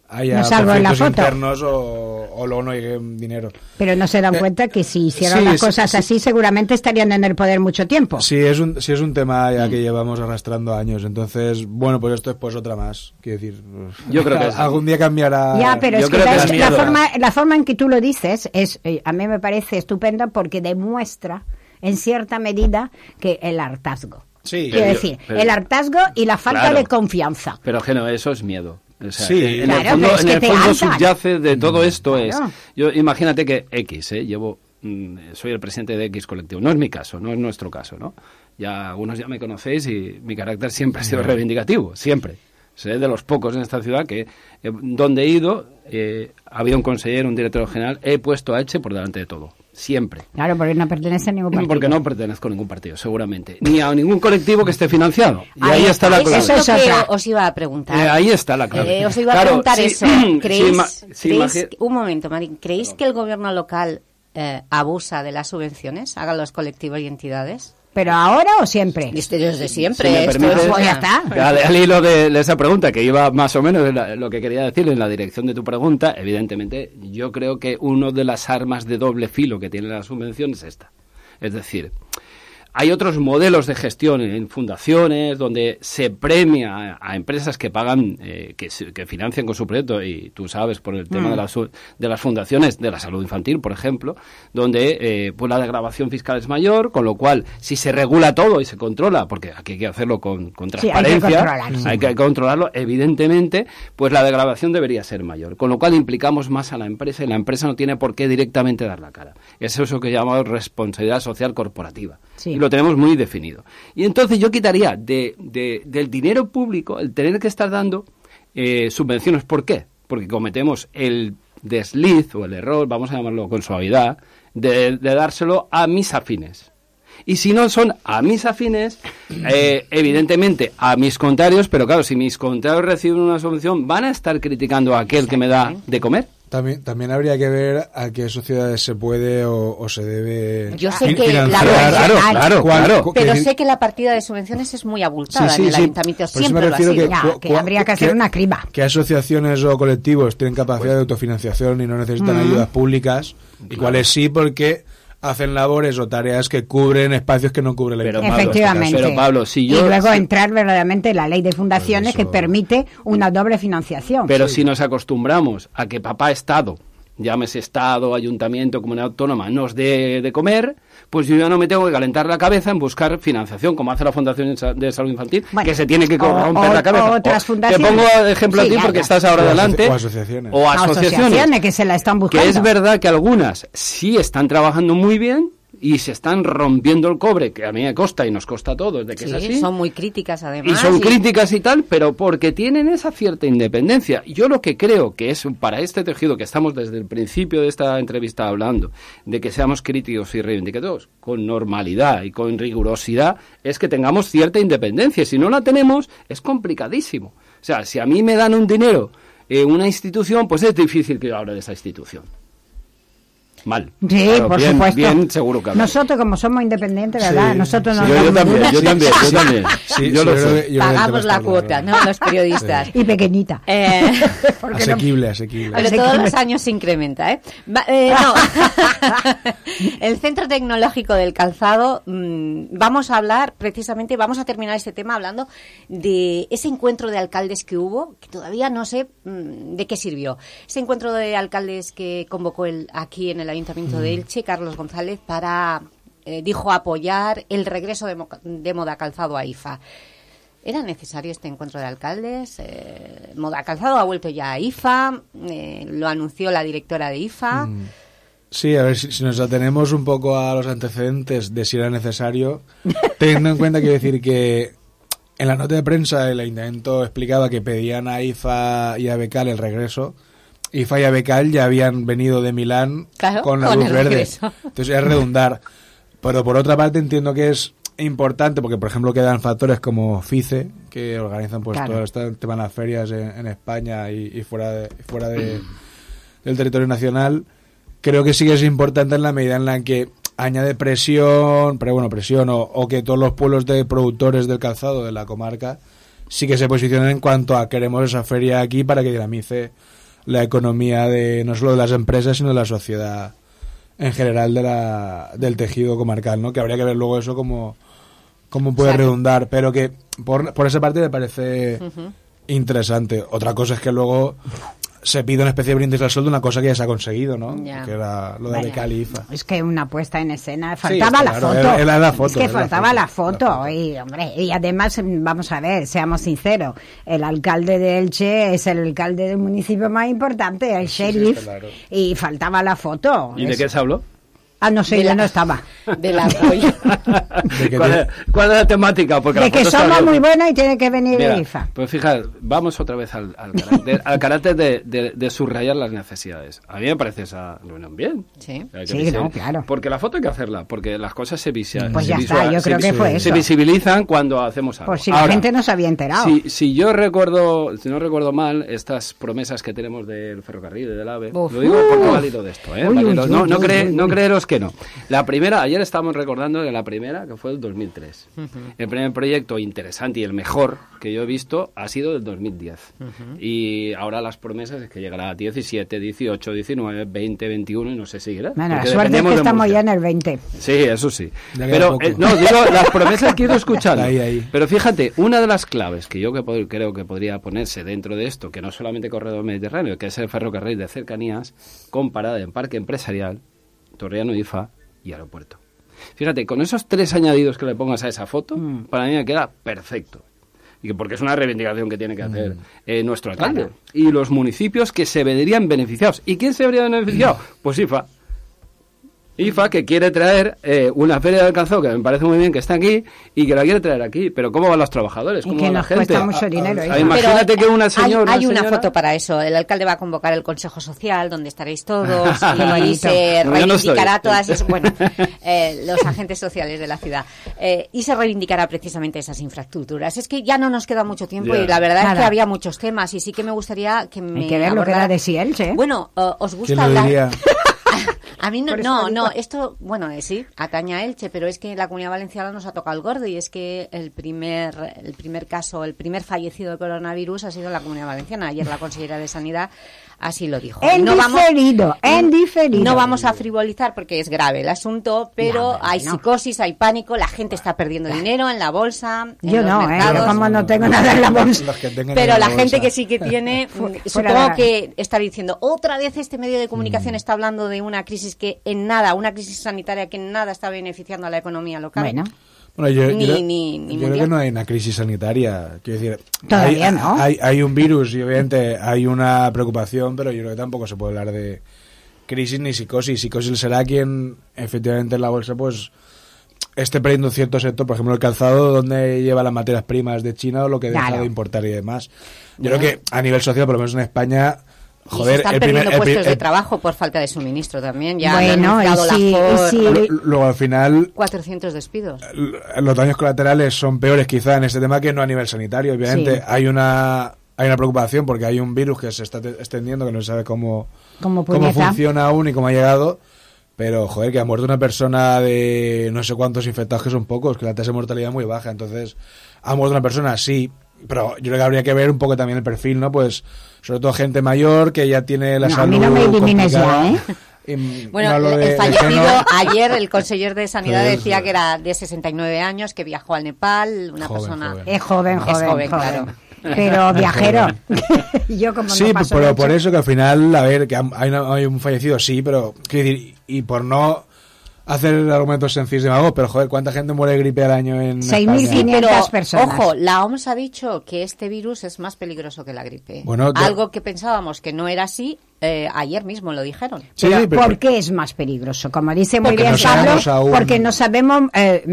haya No salgo en la foto. internos o, o luego no llegue dinero. Pero no se dan Eh, cuenta que si hicieran sí, las cosas sí. así, seguramente estarían en el poder mucho tiempo. Sí, es un, sí es un tema ya que llevamos arrastrando años, entonces, bueno, pues esto es pues otra más, quiero decir. Yo creo que [laughs] algún día cambiará. Ya, pero Yo es que, creo ¿sabes? es la, forma, la forma en que tú lo dices es, eh, a mí me parece estupenda porque demuestra, en cierta medida, que el hartazgo. Sí. Quiero Pero- decir, pero- el hartazgo y la falta Claro. de confianza. Pero Geno, eso es miedo. O sea, Sí, en Claro, el fondo, pero es en que el fondo subyace de todo esto Claro. es, yo imagínate que X, ¿eh? llevo, mm, soy el presidente de X colectivo. No es mi caso, no es nuestro caso, ¿no? Ya algunos ya me conocéis y mi carácter siempre ha sido reivindicativo, siempre. Soy de los pocos en esta ciudad que eh, donde he ido eh, había un consejero, un director general, he puesto a Eche por delante de todo, siempre. Claro, porque no pertenece a ningún partido. Porque no pertenezco a ningún partido, seguramente. Ni a ningún colectivo que esté financiado. Y Ahí ahí, está la clave. Eso es lo que otra. os iba a preguntar. Eh, ahí está la clave. Eh, os iba a Claro, preguntar sí, eso. [clears throat] ¿Creéis, sí, un momento, Mari, ¿creéis que el gobierno local eh, abusa de las subvenciones? ¿Hagan los colectivos y entidades? ¿Pero ahora o siempre? Esto desde siempre. Si me esto permites, es- ya está. Al, al hilo de, de esa pregunta, que iba más o menos en la- lo que quería decir en la dirección de tu pregunta, evidentemente, yo creo que una de las armas de doble filo que tiene la subvención es esta. Es decir, hay otros modelos de gestión en fundaciones donde se premia a, a empresas que pagan, eh, que, que financian con su proyecto, y tú sabes por el tema Mm. de, las, su- de las fundaciones de la salud infantil, por ejemplo, donde eh, pues la degradación fiscal es mayor, con lo cual si se regula todo y se controla, porque aquí hay que hacerlo con, con Sí, hay que transparencia, hay que controlarlo, evidentemente, pues la degradación debería ser mayor, con lo cual implicamos más a la empresa y la empresa no tiene por qué directamente dar la cara. Es eso que llamamos responsabilidad social corporativa. Lo tenemos muy definido. Y entonces yo quitaría de, de- del dinero público el tener que estar dando eh, subvenciones. ¿Por qué? Porque cometemos el desliz o el error, vamos a llamarlo con suavidad, de, de dárselo a mis afines. Y si no son a mis afines, eh, evidentemente a mis contrarios, pero claro, si mis contrarios reciben una subvención, van a estar criticando a aquel que me da de comer. También, también habría que ver a qué sociedades se puede o, o se debe Yo sé que la financiar. Claro, claro, ¿Cuál- claro. Pero sé que la partida de subvenciones es muy abultada Sí, sí, en el sí. ayuntamiento. Siempre me lo ha refiero sido. que, Ya, que habría que hacer una criba. Que asociaciones o colectivos tienen capacidad de autofinanciación y no necesitan Mm. ayudas públicas, y cuáles sí porque hacen labores o tareas que cubren espacios que no cubre la Pero, Pablo, Efectivamente. Pero Pablo, si yo... y luego entrar verdaderamente en la ley de fundaciones Pues que permite una doble financiación. Pero si nos acostumbramos a que papá Estado, llámese Estado, Ayuntamiento, Comunidad Autónoma, nos dé de comer, pues yo ya no me tengo que calentar la cabeza en buscar financiación, como hace la Fundación de Salud Infantil, Bueno, que se tiene que o- romper o- la cabeza. o otras O- fundaciones. Te pongo ejemplo Sí, a ti ya, porque ya. estás ahora O delante. o asociaciones. O asociaciones. asociaciones que se la están buscando. Que es verdad que algunas sí están trabajando muy bien y se están rompiendo el cobre, que a mí me costa y nos costa a todos de que es Sí, así. son muy críticas además. Y son y- críticas y tal, pero porque tienen esa cierta independencia. Yo lo que creo que es para este tejido que estamos desde el principio de esta entrevista hablando, de que seamos críticos y reivindicativos, con normalidad y con rigurosidad, es que tengamos cierta independencia. Si no la tenemos, es complicadísimo. O sea, si a mí me dan un dinero en una institución, pues es difícil que yo hable de esa institución. Mal. Sí, Claro, por bien, supuesto. Bien, seguro que. Nosotros, como somos independientes, ¿verdad? Sí. Nosotros no Sí, yo- también, yo también, yo [laughs] también. Sí, Yo sí, lo creo sé. que- yo creo que el Pagamos la cuota. ¿no? Los periodistas. Y pequeñita. Eh, [laughs] Porque no- Asequible, asequible. Pero todos los años se incrementa, ¿eh? Va- eh, no. [laughs] el Centro Tecnológico del Calzado, mm, vamos a hablar precisamente, vamos a terminar este tema hablando de ese encuentro de alcaldes que hubo, que todavía no sé mm, de qué sirvió. Ese encuentro de alcaldes que convocó el, aquí en el Ayuntamiento de Elche, Carlos González, para, eh, dijo, apoyar el regreso de, de Moda Calzado a IFA. ¿Era necesario este encuentro de alcaldes? Eh, Moda Calzado ha vuelto ya a IFA, eh, lo anunció la directora de IFA. Sí, a ver, si, si nos atenemos un poco a los antecedentes de si era necesario, [laughs] teniendo en cuenta, quiero decir que en la nota de prensa el ayuntamiento explicaba que pedían a IFA y a Becal el regreso. Y a Becal ya habían venido de Milán Claro, con la con luz verde. regreso. [laughs] Entonces es redundar. Pero por otra parte entiendo que es importante porque, por ejemplo, quedan factores como FICE, que organizan pues Claro. todo este tema de las ferias en, en España y, y fuera, de, fuera de, [clears throat] del territorio nacional. Creo que sí que es importante en la medida en la que añade presión, pero bueno, presión, o, o que todos los pueblos de productores del calzado de la comarca sí que se posicionen en cuanto a queremos esa feria aquí para que dinamice la economía de no solo de las empresas, sino de la sociedad en general de la, del tejido comarcal, ¿no? Que habría que ver luego eso como, cómo puede Exacto. redundar, pero que por, por esa parte me parece interesante. Otra cosa es que luego se pide una especie de brindis al sol de una cosa que ya se ha conseguido, ¿no? Ya. Que era lo de Vaya. Becal y IFA. Es que una puesta en escena. Faltaba la claro, foto. era- era la foto, es que era la faltaba foto, la foto. Y, hombre, y además, vamos a ver, seamos sinceros. El alcalde de Elche es el alcalde del municipio más importante, el sheriff. claro. Y faltaba la foto. ¿Y de qué se habló? Ah, no sé, De yo la- no estaba. Apoyo. [laughs] ¿Cuál, es, cuál es la temática? Porque de la que somos muy buenos y tiene que venir Mira, el IFA. Pues fíjate, vamos otra vez al, al carácter, al carácter de, de- de subrayar las necesidades. A mí me parece esa reunión bien. Sí. Sí, no, claro. Porque la foto hay que hacerla, porque las cosas se, Pues se ya visual- está, yo se creo que visu- fue Se eso. visibilizan cuando hacemos algo. Por si la Ahora, gente no se había enterado. si, si yo recuerdo, si no recuerdo mal, estas promesas que tenemos del ferrocarril y del AVE, Uf. lo digo porque Uf. al hilo de esto, ¿eh? Uy, uy, uy, no, no, no uy. Que no. La primera, ayer estábamos recordando de la primera, que fue el 2003. El primer proyecto interesante y el mejor que yo he visto ha sido del 2010. Y ahora las promesas es que llegará a 17, 18, 19, 20, 21 y no sé si seguirá. Bueno, la suerte es que estamos ya en el 20. Sí, eso sí. Pero, eh, no, digo, las promesas ido [laughs] escuchando. Ahí, ahí. Pero fíjate, una de las claves que yo que pod- creo que podría ponerse dentro de esto, que no solamente Corredor Mediterráneo, que es el ferrocarril de cercanías, con parada en parque empresarial, Torreano IFA y aeropuerto. Fíjate, con esos tres añadidos que le pongas a esa foto, Mm. para mí me queda perfecto. Y que porque es una reivindicación que tiene que hacer Mm. eh, nuestro alcalde. Y los municipios que se verían beneficiados. ¿Y quién se vería beneficiado? [clears throat] Pues IFA. IFA que quiere traer eh, una feria del calzado que me parece muy bien que está aquí y que la quiere traer aquí. Pero ¿cómo van los trabajadores? Y ¿Cómo que va la nos gente? cuesta mucho dinero, Ah, imagínate Pero, que una hay- señora. Hay, una señora- foto para eso. El alcalde va a convocar el Consejo Social, donde estaréis todos, [laughs] y se No, no reivindicará estoy. todas esas, bueno, eh, los agentes sociales de la ciudad. Eh, y se reivindicará precisamente esas infraestructuras. Es que ya no nos queda mucho tiempo y la verdad es que había muchos temas y sí que me gustaría que me Hay que ver lo que era de Sielche. ¿eh? Bueno, ¿os gusta ¿Quién lo hablar? [laughs] [laughs] A mí no, no, no, esto, bueno, eh, sí, atañe a Elche, pero es que la Comunidad Valenciana nos ha tocado el gordo y es que el primer, el primer caso, el primer fallecido de coronavirus ha sido en la Comunidad Valenciana. Ayer la consejera de Sanidad así lo dijo. En diferido, en diferido. No vamos a frivolizar porque es grave el asunto, pero hay psicosis, hay pánico, la gente está perdiendo dinero en la bolsa, en Yo los no, ¿eh? mercados. Yo como no tengo nada en la bolsa. Pero la bolsa. gente que sí que tiene, [laughs] supongo que está diciendo, otra vez este medio de comunicación Mm. está hablando de una crisis que en nada, una crisis sanitaria que en nada está beneficiando a la economía local. Bueno, Bueno, yo, Ni- yo creo- ni- ni yo creo mundial. que no hay una crisis sanitaria. Quiero decir, Todavía hay, no. Hay, hay un virus y obviamente hay una preocupación, pero yo creo que tampoco se puede hablar de crisis ni psicosis. Psicosis será quien efectivamente en la bolsa pues esté perdiendo un cierto sector, por ejemplo el calzado, donde lleva las materias primas de China o lo que deja Claro. de importar y demás. Yo creo que a nivel social, por lo menos en España, y se joder, están el perdiendo primer, el pri- puestos de el- trabajo por falta de suministro también. Ya Bueno, la luego al final 400 despidos. los daños colaterales son peores quizá en este tema que no a nivel sanitario. Obviamente Sí. hay una hay una preocupación porque hay un virus que se está te- extendiendo que no se sabe cómo, como cómo funciona aún y cómo ha llegado. Pero, joder, que ha muerto una persona de no sé cuántos infectados, que son pocos, que la tasa de mortalidad es muy baja. Entonces, ha muerto una persona, sí, pero yo creo que habría que ver un poco también el perfil, ¿no? Pues, sobre todo gente mayor que ya tiene la No, a salud mí no me elimines ya. ¿eh? Y, Bueno, no el fallecido ayer, el consejero de Sanidad Pues, decía que era de 69 años, que viajó al Nepal, una Joven, persona... joven. Es joven, Es joven, joven, joven. claro. Pero [laughs] viajero. [laughs] Yo como Sí, no paso pero por eso que al final, a ver, que hay, una- hay un fallecido, sí, pero quiero decir, y por no hacer argumentos sencillos de mago, pero joder, ¿cuánta gente muere de gripe al año en España? 6.500 personas. Ojo, la OMS ha dicho que este virus es más peligroso que la gripe. Bueno, ya- Algo que pensábamos que no era así, eh, ayer mismo lo dijeron. Sí, Pero, sí, pero- ¿Por qué es más peligroso? Como dice muy bien no Pablo, aún- porque no sabemos eh,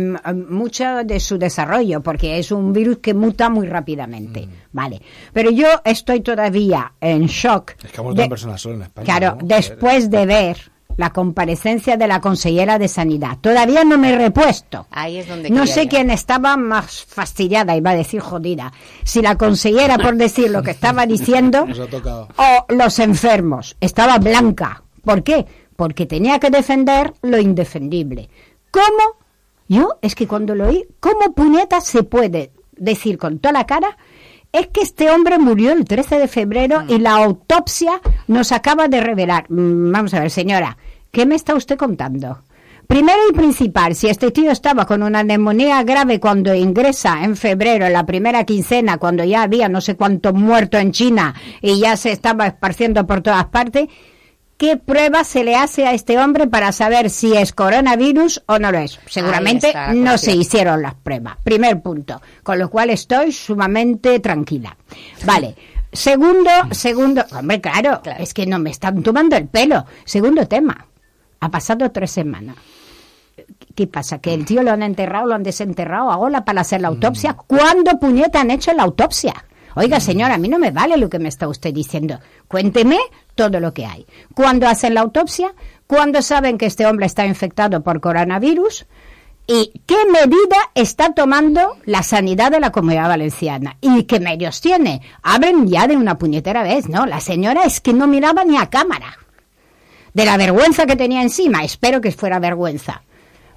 mucho de su desarrollo, porque es un virus que muta muy rápidamente. Mm. Vale. Pero yo estoy todavía en shock. Es que ha muerto de- una persona sola en España. Claro, después de ver la comparecencia de la consellera de Sanidad. Todavía no me he repuesto. Ahí es donde No sé quién estaba más fastidiada, iba a decir jodida. Si la consellera por decir lo que estaba diciendo o los enfermos. Estaba blanca. ¿Por qué? Porque tenía que defender lo indefendible. ¿Cómo? Yo, es que cuando lo oí, ¿cómo puñeta se puede decir con toda la cara? Es que este hombre murió el 13 de febrero y la autopsia nos acaba de revelar. Mm, Vamos a ver, señora, ¿qué me está usted contando? Primero y principal, si este tío estaba con una neumonía grave cuando ingresa en febrero, en la primera quincena, cuando ya había no sé cuántos muertos en China y ya se estaba esparciendo por todas partes, ¿qué prueba se le hace a este hombre para saber si es coronavirus o no lo es? Seguramente no se hicieron las pruebas. Primer punto. Con lo cual estoy sumamente tranquila. Vale. Segundo, segundo, hombre, claro, es que no me están tomando el pelo. Segundo tema. Ha pasado tres semanas. ¿Qué pasa? ¿Que el tío lo han enterrado, lo han desenterrado ahora para hacer la autopsia? ¿Cuándo puñeta han hecho la autopsia? Oiga, señora, a mí no me vale lo que me está usted diciendo. Cuénteme todo lo que hay. ¿Cuándo hacen la autopsia? ¿Cuándo saben que este hombre está infectado por coronavirus? ¿Y qué medida está tomando la sanidad de la comunidad valenciana? ¿Y qué medios tiene? Abren ya de una puñetera vez, ¿no? La señora es que no miraba ni a cámara. De la vergüenza que tenía encima. Espero que fuera vergüenza.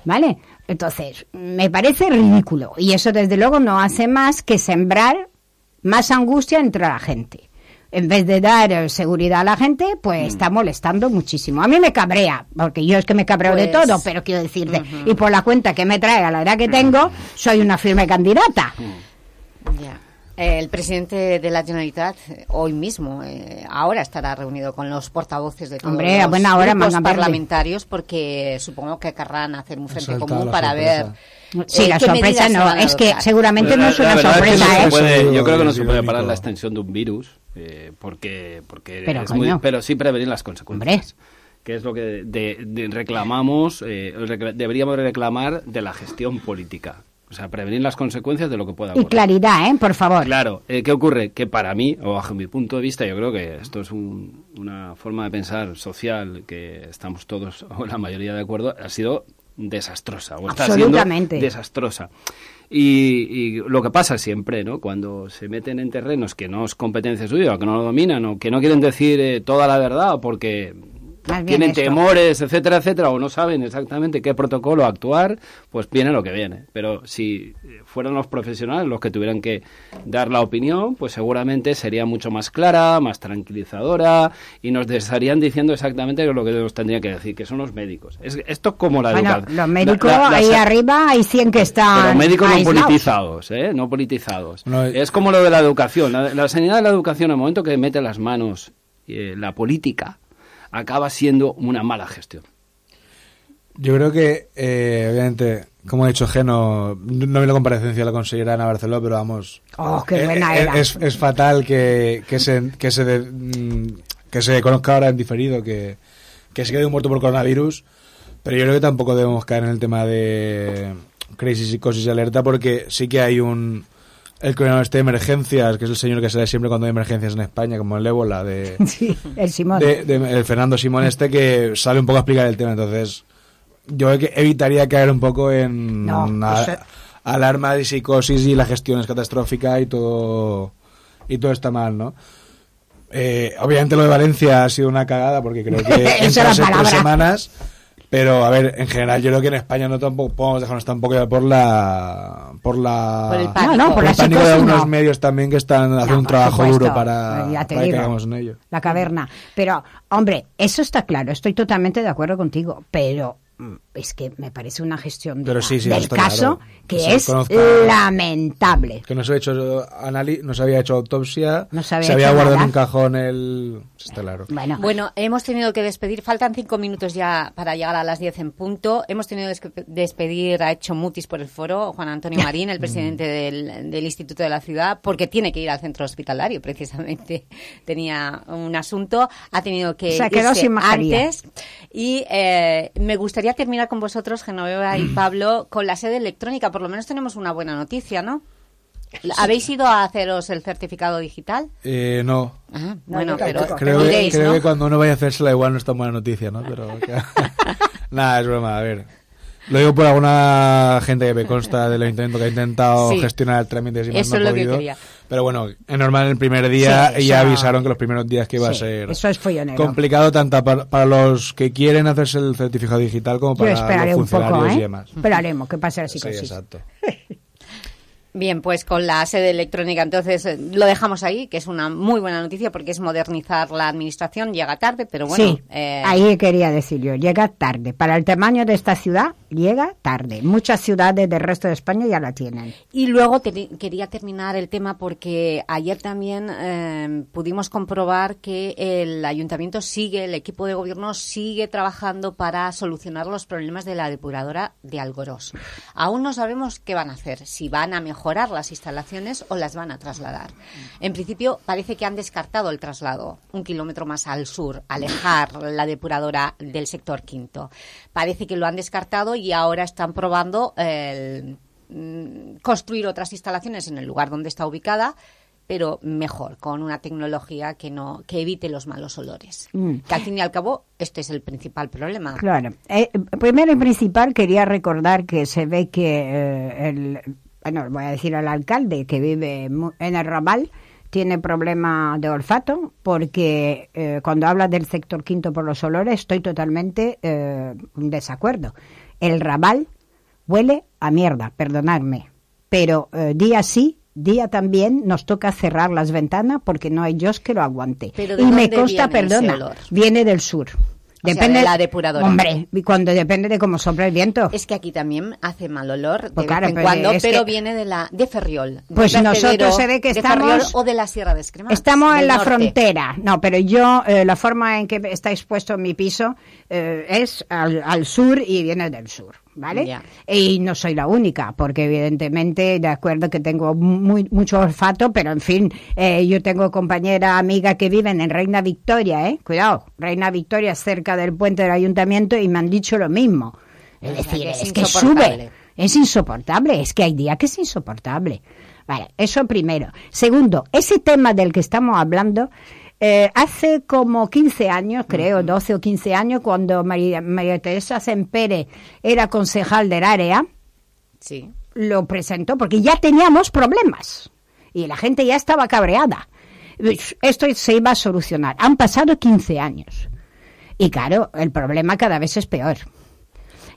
¿Vale? Entonces, me parece ridículo. Y eso, desde luego, no hace más que sembrar más angustia entre la gente. En vez de dar eh, seguridad a la gente, pues está molestando muchísimo. A mí me cabrea, porque yo es que me cabreo de Pues- todo, pero quiero decirte, y por la cuenta que me trae a la edad que tengo, soy una firme candidata. Ya. Eh, El presidente de la Generalitat eh, hoy mismo, eh, ahora estará reunido con los portavoces de todos Hombre, los buena hora, grupos parlamentarios porque supongo que querrán hacer un frente Salta común para ver. Sí, eh, la sorpresa no, es que seguramente no es una es que sorpresa, no se ¿eh? puede- Eso yo creo que no es se puede parar la extensión de un virus, eh, porque, porque Pero, es muy- coño. pero sí prevenir las consecuencias. Que es lo que de- de- reclamamos, eh, recla- deberíamos reclamar de la gestión política. O sea, prevenir las consecuencias de lo que pueda Y ocurrir. claridad, ¿eh? Por favor. Claro, eh, ¿qué ocurre? Que para mí, o bajo mi punto de vista, yo creo que esto es un- una forma de pensar social que estamos todos, [laughs] o la mayoría de acuerdo, ha sido desastrosa, o está siendo desastrosa. Y, y lo que pasa siempre, ¿no? Cuando se meten en terrenos que no es competencia suya, o que no lo dominan, o que no quieren decir eh, toda la verdad, porque tienen esto. temores, etcétera, etcétera, o no saben exactamente qué protocolo actuar, pues viene lo que viene. Pero si fueran los profesionales los que tuvieran que dar la opinión, pues seguramente sería mucho más clara, más tranquilizadora y nos estarían diciendo exactamente lo que nos tendría que decir, que son los médicos. Es, esto es como la Bueno, educación. los médicos La- la- la ahí arriba hay 100 que están pero médicos no politizados, ¿eh? No politizados. No, es como lo de la educación. La, la sanidad de la educación, al momento que mete las manos eh, la política, acaba siendo una mala gestión. Yo creo que, eh, obviamente, como ha dicho Geno, no vi la comparecencia de la consellera Ana Barceló, pero vamos. Oh, qué eh, buena eh, era. Es, es fatal que, que se que se de- mm, que se conozca ahora en diferido que, que se quede un muerto por coronavirus, pero yo creo que tampoco debemos caer en el tema de crisis, psicosis y alerta, porque sí que hay un el coordinador este de emergencias, que es el señor que sale siempre cuando hay emergencias en España, como el ébola, de, [laughs] Sí, el Simón. de, de- el Fernando Simón este que sale un poco a explicar el tema entonces yo evitaría caer un poco en No, alarma de psicosis y la gestión es catastrófica y todo y todo está mal no Eh, obviamente lo de Valencia ha sido una cagada porque creo que [laughs] en tres semanas Pero, a ver, en general, yo creo que en España no tampoco podemos dejarnos tampoco ya por la. por la. Por el pánico. No, no, por la pánico de algunos no. medios también que están haciendo No, un trabajo supuesto. duro para, para que digo. caigamos en ello. La caverna. Pero, hombre, eso está claro, estoy totalmente de acuerdo contigo, pero mm, es que me parece una gestión de Pero la- sí, sí, del caso claro. que es lamentable. Que no se había hecho, anali- no se había hecho autopsia, No se había se había hecho guardado nada. en un cajón el. Está claro. Bueno, Bueno, hemos tenido que despedir, faltan cinco minutos ya para llegar a las diez en punto. Hemos tenido que despedir a Hecho Mutis por el foro, Juan Antonio Marín, el [laughs] presidente del, del Instituto de la Ciudad, porque tiene que ir al centro hospitalario, precisamente. [laughs] Tenía un asunto, ha tenido que Se quedó irse sin antes. Y eh, me gustaría terminar con vosotros, Genoveva y [clears throat] Pablo, con la sede electrónica. Por lo menos tenemos una buena noticia, ¿no? ¿Habéis ido a haceros el certificado digital? Eh, no. Ah, bueno, pero. Creo, que, creo ¿no? que cuando uno vaya a hacérsela igual no es tan buena noticia, ¿no? Pero. [laughs] Nada, es broma, a ver. Lo digo por alguna gente que me consta del ayuntamiento que ha intentado Sí. gestionar el trámite y demás, Eso no es lo que podido. quería. Pero bueno, es normal el primer día Sí, y ya avisaron que los primeros días que iba a ser eso es follonero. complicado tanto para, para los que quieren hacerse el certificado digital como para los poco, funcionarios y ¿eh? demás. Esperaremos que pase la Sí, exacto. [laughs] Bien, pues con la sede electrónica entonces eh, lo dejamos ahí, que es una muy buena noticia porque es modernizar la administración, llega tarde, pero bueno, sí, eh, ahí quería decir yo, llega tarde. Para el tamaño de esta ciudad, llega tarde. Muchas ciudades del resto de España ya la tienen. Y luego te- quería terminar el tema porque ayer también eh, pudimos comprobar que el ayuntamiento sigue, el equipo de gobierno sigue trabajando para solucionar los problemas de la depuradora de Algorós. Aún no sabemos qué van a hacer, si van a mejorar las instalaciones o las van a trasladar. En principio parece que han descartado el traslado un kilómetro más al sur, alejar la depuradora del sector quinto. Parece que lo han descartado y ahora están probando el mm, construir otras instalaciones en el lugar donde está ubicada, pero mejor, con una tecnología que no que evite los malos olores. Mm. Que al fin y al cabo este es el principal problema. Claro. Eh, primero y principal quería recordar que se ve que eh, el, bueno, voy a decir al alcalde que vive en el Raval tiene problema de olfato porque eh, cuando habla del sector quinto por los olores estoy totalmente eh, en desacuerdo. El Raval huele a mierda, perdonadme, pero eh, día sí, día también nos toca cerrar las ventanas porque no hay Dios que lo aguante. Pero ¿de y me consta, viene ese perdona, olor? viene del sur. O sea, de la depuradora. Hombre, y cuando depende de cómo sopla el viento. Es que aquí también hace mal olor de Pues claro, vez en pero cuando, pero que- viene de la de Ferriol. Pues nosotros se ve que de estamos- Ferriol o de la Sierra de Extremadura. Estamos en la norte. frontera. No, pero yo, eh, la forma en que está expuesto mi piso eh, es al, al sur y viene del sur, ¿vale? Y no soy la única, porque evidentemente, de acuerdo que tengo muy, mucho olfato, pero en fin, eh, yo tengo compañera, amiga que viven en Reina Victoria, ¿eh? Cuidado, Reina Victoria cerca del puente del ayuntamiento y me han dicho lo mismo. Es decir, es es que sube. Es insoportable, es que hay días que es insoportable. Vale, eso primero. Segundo, ese tema del que estamos hablando, eh, hace como 15 años, creo, 12 o 15 años, cuando María, María Teresa Sempere era concejal del área, Sí. lo presentó porque ya teníamos problemas y la gente ya estaba cabreada. Esto se iba a solucionar. Han pasado 15 años. Y claro, el problema cada vez es peor.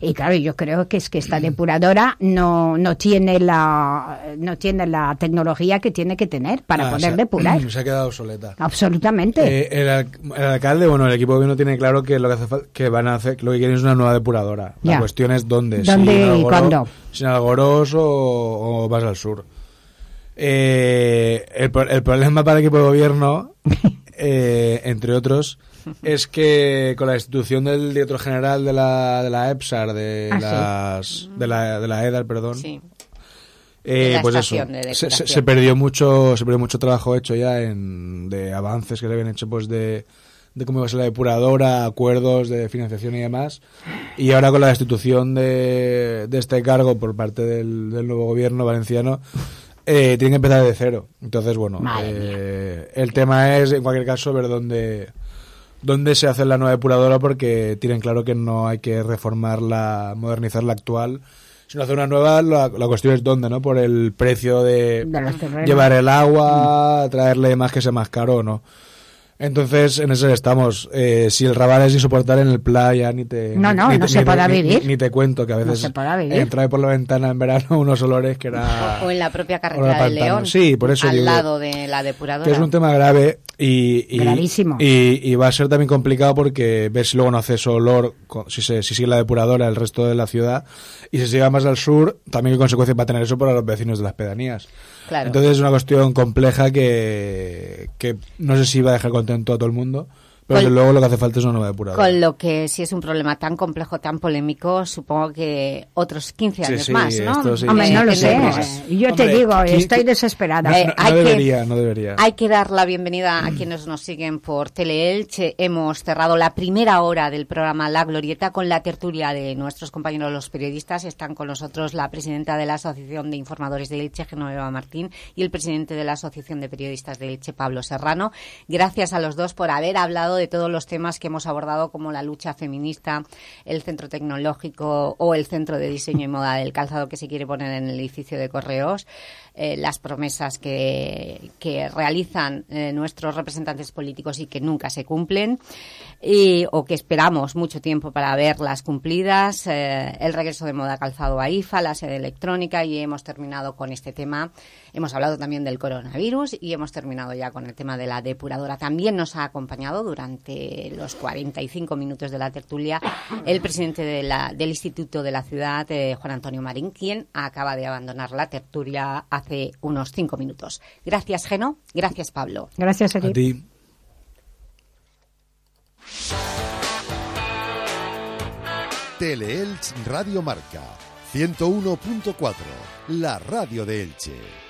Y claro, yo creo que es que esta depuradora no, no tiene la no tiene la tecnología que tiene que tener para Ah, poder se depurar. [clears throat] Se ha quedado obsoleta. Absolutamente. Eh, el, al- el alcalde, bueno, el equipo de gobierno tiene claro que lo que hace que van a hacer, lo que quieren es una nueva depuradora. La Ya. cuestión es dónde. ¿Dónde si y cuándo? Si en Algorós o, o más al sur. Eh, el, el problema para el equipo de gobierno, [laughs] eh, entre otros, es que con la institución del director general de la, de la EPSAR, de, Ah, sí. las, de, la, de la EDAR, perdón, Sí. eh, pues eso, se, se- se perdió mucho, se perdió mucho trabajo hecho ya en, de avances que le habían hecho pues de, de cómo iba a ser la depuradora, acuerdos de financiación y demás. Y ahora con la destitución de, de este cargo por parte del, del nuevo gobierno valenciano, eh, tienen que empezar de cero. Entonces, bueno, eh, el tema es en cualquier caso ver dónde, dónde se hace la nueva depuradora porque tienen claro que no hay que reformarla, modernizar la actual, sino hacer una nueva, la, la cuestión es dónde, ¿no? Por el precio de llevar el agua, traerle más que sea más caro o no. Entonces, en eso estamos. Eh, si el rabal es insoportable en el playa, ni te. No, no, ni, no te- se podrá ni- vivir. Ni, te cuento que a veces. No se podrá vivir. Entra por la ventana en verano [laughs] unos olores que era. O, o en la propia carretera del. León. Sí, por eso Al digo lado de la depuradora. Que es un tema grave y, y, Gravísimo. y, y va a ser también complicado porque ves si luego no hace ese olor, si, se, si sigue la depuradora el resto de la ciudad y si se llega más al sur, también qué consecuencias va a tener eso para los vecinos de las pedanías. Entonces es una cuestión compleja que, que no sé si va a dejar contento a todo el mundo, pero Con- luego lo que hace falta es una nueva depuradora. Con lo que si es un problema tan complejo, tan polémico, supongo que otros 15 Sí, años sí, más, ¿no? esto sí. Hombre, no lo sé. Yo te digo, ¿quién- estoy desesperada. Eh, no, hay no que- debería, no debería. Hay que dar la bienvenida a quienes nos siguen por Teleelche. Hemos cerrado la primera hora del programa La Glorieta con la tertulia de nuestros compañeros los periodistas. Están con nosotros la presidenta de la Asociación de Informadores de Elche, Genoveva Martín, y el presidente de la Asociación de Periodistas de Elche, Pablo Serrano. Gracias a los dos por haber hablado de todos los temas que hemos abordado, como la lucha feminista, el centro tecnológico o el centro de diseño y moda del calzado que se quiere poner en el edificio de correos eh, las promesas que, que realizan eh, nuestros representantes políticos y que nunca se cumplen y, o que esperamos mucho tiempo para verlas cumplidas, eh, el regreso de moda calzado a IFA, la sede electrónica y hemos terminado con este tema. Hemos hablado también del coronavirus y hemos terminado ya con el tema de la depuradora. También nos ha acompañado durante los 45 minutos de la tertulia el presidente de la- del Instituto de la Ciudad, eh, Juan Antonio Marín, quien acaba de abandonar la tertulia hace unos cinco minutos. Gracias, Geno. Gracias, Pablo. Gracias a A ti. Teleelch Radio Marca 101.4, la radio de Elche.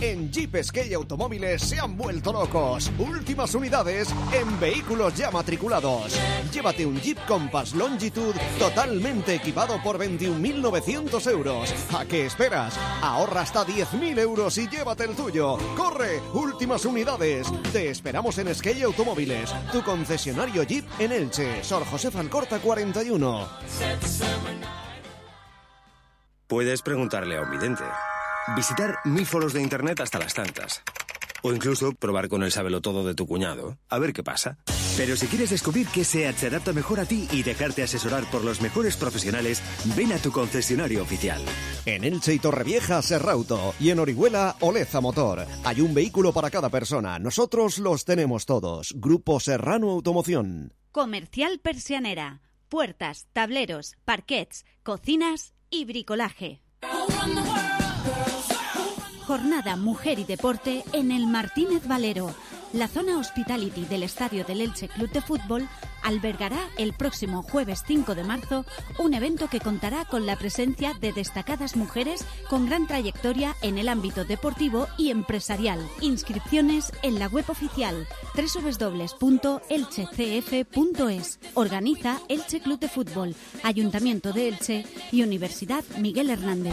En Jeep Skate Automóviles se han vuelto locos. Últimas unidades en vehículos ya matriculados. Llévate un Jeep Compass Longitude totalmente equipado por 21.900 euros. ¿A qué esperas? Ahorra hasta 10.000 euros y llévate el tuyo. ¡Corre! Últimas unidades. Te esperamos en Skate Automóviles, tu concesionario Jeep en Elche. Sor José Falcorta 41. Puedes preguntarle a un vidente. Visitar mil foros de internet hasta las tantas. O incluso probar con el sabelotodo de tu cuñado. A ver qué pasa. Pero si quieres descubrir qué SEAT se adapta mejor a ti y dejarte asesorar por los mejores profesionales, ven a tu concesionario oficial. En Elche y Torrevieja, Serrauto. Y en Orihuela, Oleza Motor. Hay un vehículo para cada persona. Nosotros los tenemos todos. Grupo Serrano Automoción. Comercial Persianera. Puertas, tableros, parquets, cocinas y bricolaje. Jornada Mujer y Deporte en el Martínez Valero. La zona hospitality del estadio del Elche Club de Fútbol albergará el próximo jueves 5 de marzo un evento que contará con la presencia de destacadas mujeres con gran trayectoria en el ámbito deportivo y empresarial. Inscripciones en la web oficial www.elchecf.es. Organiza Elche Club de Fútbol, Ayuntamiento de Elche y Universidad Miguel Hernández.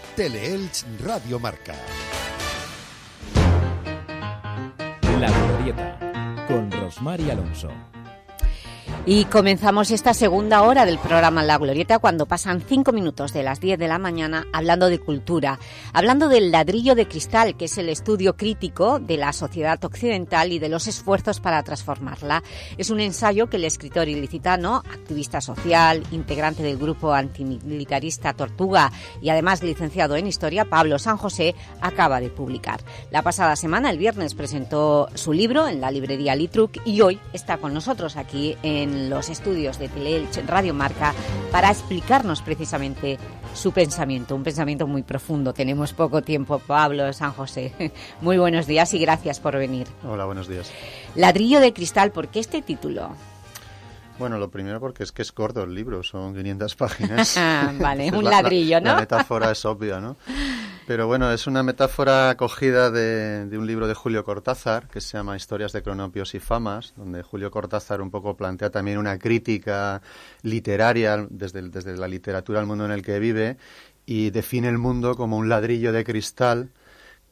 Teleelch Radio Marca. La Glorieta, con Rosmar y Alonso. Y comenzamos esta segunda hora del programa La Glorieta cuando pasan cinco minutos de las 10 de la mañana hablando de cultura, hablando del ladrillo de cristal, que es el estudio crítico de la sociedad occidental y de los esfuerzos para transformarla. Es un ensayo que el escritor ilicitano, activista social, integrante del grupo antimilitarista Tortuga y además licenciado en Historia, Pablo San José, acaba de publicar. La pasada semana, el viernes, presentó su libro en la librería Litruc y hoy está con nosotros aquí en los estudios de Teleelch Radio Marca para explicarnos precisamente su pensamiento, un pensamiento muy profundo. Tenemos poco tiempo, Pablo San José. [laughs] Muy buenos días y gracias por venir. Hola, buenos días. Ladrillo de cristal, ¿por qué este título? Bueno, lo primero porque es que es corto el libro, son 500 [laughs] páginas. vale, un ladrillo, ¿no? La, metáfora es obvia, ¿no? [laughs] Pero bueno, es una metáfora cogida de, de, un libro de Julio Cortázar que se llama Historias de cronopios y famas, donde Julio Cortázar un poco plantea también una crítica literaria desde, desde la literatura al mundo en el que vive y define el mundo como un ladrillo de cristal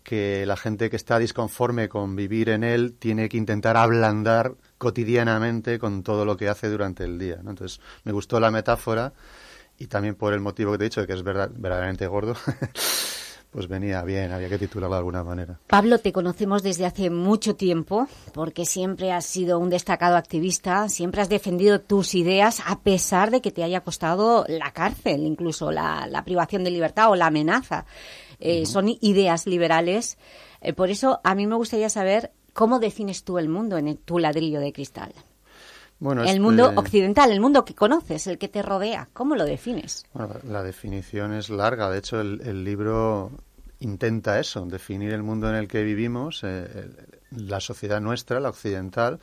que la gente que está disconforme con vivir en él tiene que intentar ablandar cotidianamente con todo lo que hace durante el día. ¿no? Entonces, me gustó la metáfora y también por el motivo que te he dicho, de que es verdad, verdaderamente gordo, [laughs] pues venía bien, había que titularlo de alguna manera. Pablo, te conocemos desde hace mucho tiempo, porque siempre has sido un destacado activista, siempre has defendido tus ideas, a pesar de que te haya costado la cárcel, incluso la, la privación de libertad o la amenaza. Eh, uh -huh. Son ideas liberales. Eh, por eso, a mí me gustaría saber cómo defines tú el mundo en el, tu ladrillo de cristal. Bueno, el este... mundo occidental, el mundo que conoces, el que te rodea, ¿cómo lo defines? Bueno, la definición es larga. De hecho, el, el, libro intenta eso, definir el mundo en el que vivimos, eh, la sociedad nuestra, la occidental,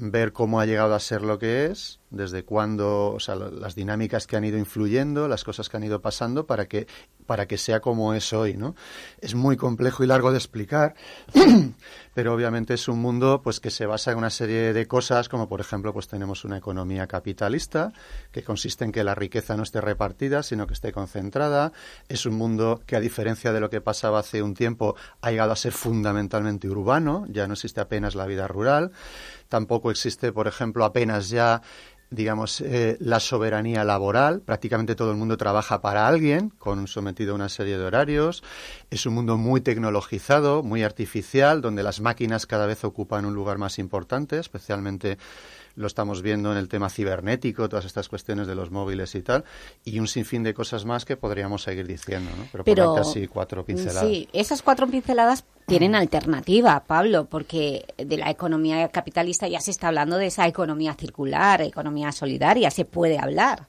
ver cómo ha llegado a ser lo que es, desde cuándo, o sea, las dinámicas que han ido influyendo, las cosas que han ido pasando para que para que sea como es hoy, ¿no? Es muy complejo y largo de explicar, [clears throat] pero obviamente es un mundo pues que se basa en una serie de cosas, como por ejemplo, pues tenemos una economía capitalista que consiste en que la riqueza no esté repartida, sino que esté concentrada. Es un mundo que a diferencia de lo que pasaba hace un tiempo ha llegado a ser fundamentalmente urbano, ya no existe apenas la vida rural. Tampoco existe, por ejemplo, apenas ya digamos, eh, la soberanía laboral. Prácticamente todo el mundo trabaja para alguien, con sometido a una serie de horarios. Es un mundo muy tecnologizado, muy artificial, donde las máquinas cada vez ocupan un lugar más importante, especialmente lo estamos viendo en el tema cibernético, todas estas cuestiones de los móviles y tal, y un sinfín de cosas más que podríamos seguir diciendo, ¿no? Pero, Pero por así cuatro pinceladas. Sí, esas cuatro pinceladas tienen alternativa, Pablo, porque de la economía capitalista ya se está hablando de esa economía circular, economía solidaria, se puede hablar.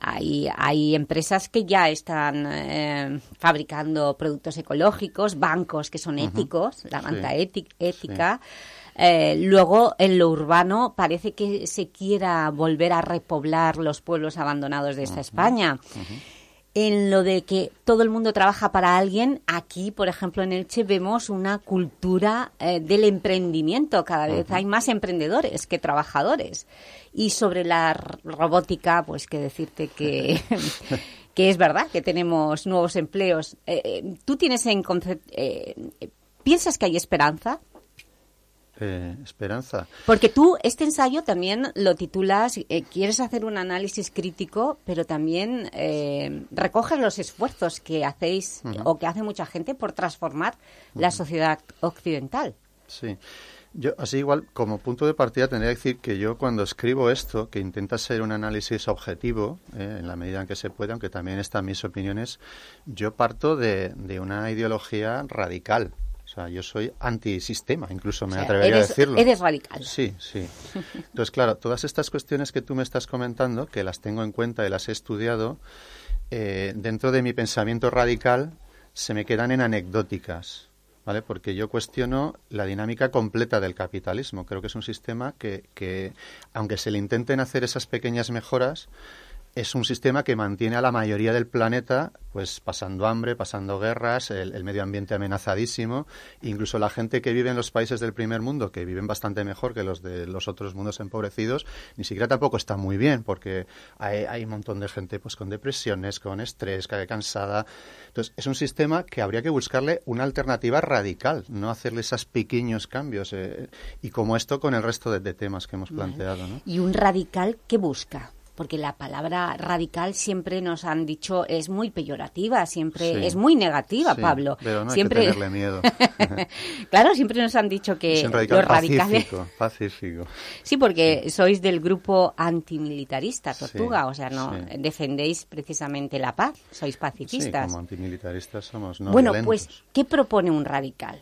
Hay, hay empresas que ya están eh, fabricando productos ecológicos, bancos que son éticos, uh -huh. la banca sí. ética. Sí. Eh, luego, en lo urbano, parece que se quiera volver a repoblar los pueblos abandonados de esta uh -huh. España. Uh -huh. En lo de que todo el mundo trabaja para alguien, aquí, por ejemplo, en Elche vemos una cultura eh, del emprendimiento. Cada vez hay más emprendedores que trabajadores. Y sobre la robótica, pues que decirte que... [laughs] que es verdad que tenemos nuevos empleos. Eh, ¿Tú tienes en eh, piensas que hay esperanza? Eh, esperanza. Porque tú este ensayo también lo titulas, eh, quieres hacer un análisis crítico, pero también eh, recoges los esfuerzos que hacéis uh -huh. o que hace mucha gente por transformar uh -huh. la sociedad occidental. Sí. Yo, así igual, como punto de partida, tendría que decir que yo cuando escribo esto, que intenta ser un análisis objetivo, eh, en la medida en que se puede, aunque también están mis opiniones, yo parto de, de una ideología radical. O sea, yo soy antisistema, incluso me o sea, atrevería eres, a decirlo. Eres radical. Sí, sí. [laughs] Entonces, claro, todas estas cuestiones que tú me estás comentando, que las tengo en cuenta y las he estudiado, eh, dentro de mi pensamiento radical se me quedan en anecdóticas. ¿vale? Porque yo cuestiono la dinámica completa del capitalismo. Creo que es un sistema que, que aunque se le intenten hacer esas pequeñas mejoras, es un sistema que mantiene a la mayoría del planeta pues pasando hambre, pasando guerras, el, medio ambiente amenazadísimo, incluso la gente que vive en los países del primer mundo, que viven bastante mejor que los de los otros mundos empobrecidos, ni siquiera tampoco está muy bien, porque hay, hay un montón de gente pues con depresiones, con estrés, cansada. Entonces, es un sistema que habría que buscarle una alternativa radical, no hacerle esos pequeños cambios, eh, y como esto con el resto de, de temas que hemos planteado. ¿no? ¿Y un radical qué busca? Porque la palabra radical siempre nos han dicho es muy peyorativa, siempre es muy negativa, Pablo. Pero no siempre... hay que tenerle miedo. [laughs] claro, siempre nos han dicho que radical los radicales... Pacífico, pacífico. Sí, porque sois del grupo antimilitarista, Tortuga, o sea, no defendéis precisamente la paz, sois pacifistas. Sí, como antimilitaristas somos no Bueno, pues, ¿qué propone un radical?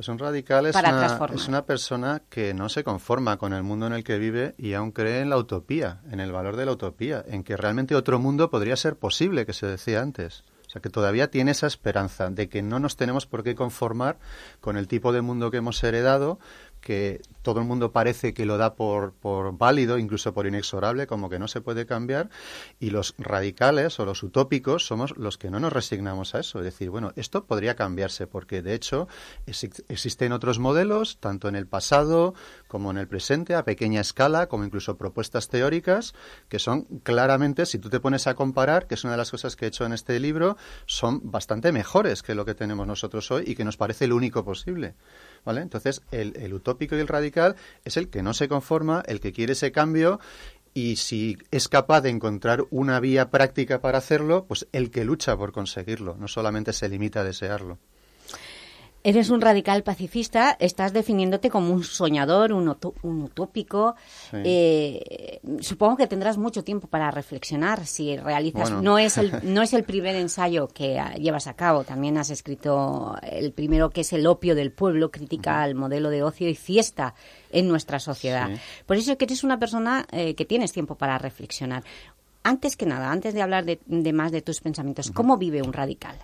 Pues un radical es una, es una, persona que no se conforma con el mundo en el que vive y aún cree en la utopía, en el valor de la utopía, en que realmente otro mundo podría ser posible, que se decía antes. O sea, que todavía tiene esa esperanza de que no nos tenemos por qué conformar con el tipo de mundo que hemos heredado, que todo el mundo parece que lo da por, por, válido, incluso por inexorable, como que no se puede cambiar, y los radicales o los utópicos somos los que no nos resignamos a eso. Es decir, bueno, esto podría cambiarse, porque de hecho existen otros modelos, tanto en el pasado como en el presente, a pequeña escala, como incluso propuestas teóricas, que son claramente, si tú te pones a comparar, que es una de las cosas que he hecho en este libro, son bastante mejores que lo que tenemos nosotros hoy y que nos parece lo único posible. ¿Vale? Entonces, el, utópico y el radical es el que no se conforma, el que quiere ese cambio y si es capaz de encontrar una vía práctica para hacerlo, pues el que lucha por conseguirlo, no solamente se limita a desearlo. Eres un radical pacifista, estás definiéndote como un soñador, un, utópico. Eh, supongo que tendrás mucho tiempo para reflexionar si realizas. No, es el, [laughs] no es el primer ensayo que llevas a cabo, también has escrito el primero que es El opio del pueblo, crítica al modelo de ocio y fiesta en nuestra sociedad. Por eso que eres una persona eh, que tienes tiempo para reflexionar. Antes que nada, antes de hablar de, más de tus pensamientos, ¿cómo vive un radical?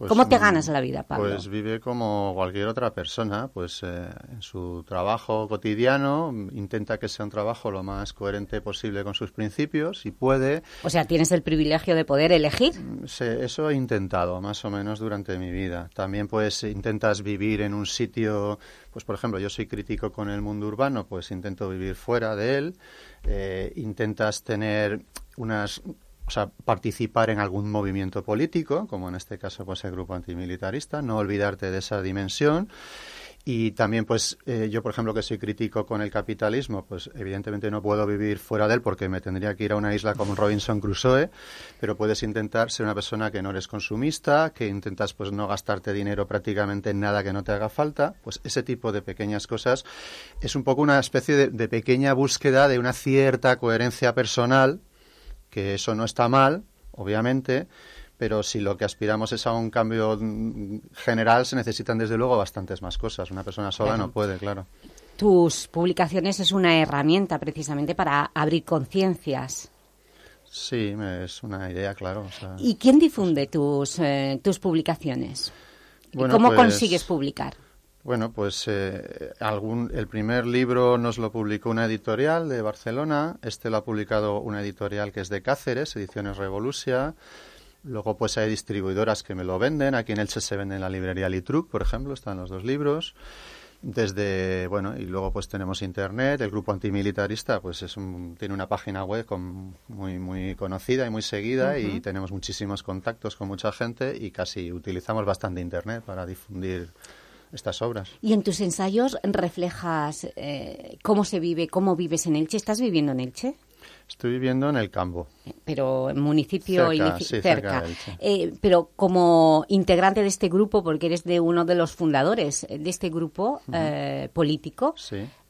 Pues, ¿Cómo te mm, ganas la vida, Pablo? Pues vive como cualquier otra persona, pues eh, en su trabajo cotidiano intenta que sea un trabajo lo más coherente posible con sus principios y puede... O sea, ¿tienes el privilegio de poder elegir? Mm, eso he intentado más o menos durante mi vida. También pues intentas vivir en un sitio, pues por ejemplo, yo soy crítico con el mundo urbano, pues intento vivir fuera de él, eh, intentas tener unas o sea, participar en algún movimiento político, como en este caso pues el grupo antimilitarista, no olvidarte de esa dimensión. Y también, pues, eh, yo, por ejemplo, que soy crítico con el capitalismo, pues evidentemente no puedo vivir fuera de él porque me tendría que ir a una isla como Robinson Crusoe, pero puedes intentar ser una persona que no eres consumista, que intentas, pues, no gastarte dinero prácticamente en nada que no te haga falta. Pues ese tipo de pequeñas cosas es un poco una especie de pequeña búsqueda de una cierta coherencia personal que eso no está mal, obviamente, pero si lo que aspiramos es a un cambio general, se necesitan desde luego bastantes más cosas. Una persona sola no puede, claro. Tus publicaciones es una herramienta precisamente para abrir conciencias. Sí, es una idea, claro. ¿Y quién difunde tus, eh, tus publicaciones? ¿Cómo pues consigues publicar? Bueno, pues eh, algún, el primer libro nos lo publicó una editorial de Barcelona, este lo ha publicado una editorial que es de Cáceres, Ediciones Revolucia. Luego pues hay distribuidoras que me lo venden, aquí en Elche se vende en la librería Litruc, por ejemplo, están los dos libros. Desde, bueno, y luego pues tenemos internet, el grupo antimilitarista pues es tiene una página web con, muy, muy conocida y muy seguida y tenemos muchísimos contactos con mucha gente y casi utilizamos bastante internet para difundir estas obras. ¿Y en tus ensayos reflejas eh, cómo se vive, cómo vives en Elche? ¿Estás viviendo en Elche? Estoy viviendo en el Campo. Pero en municipio cerca, cerca. cerca eh, pero como integrante de este grupo, porque eres de uno de los fundadores de este grupo eh, político,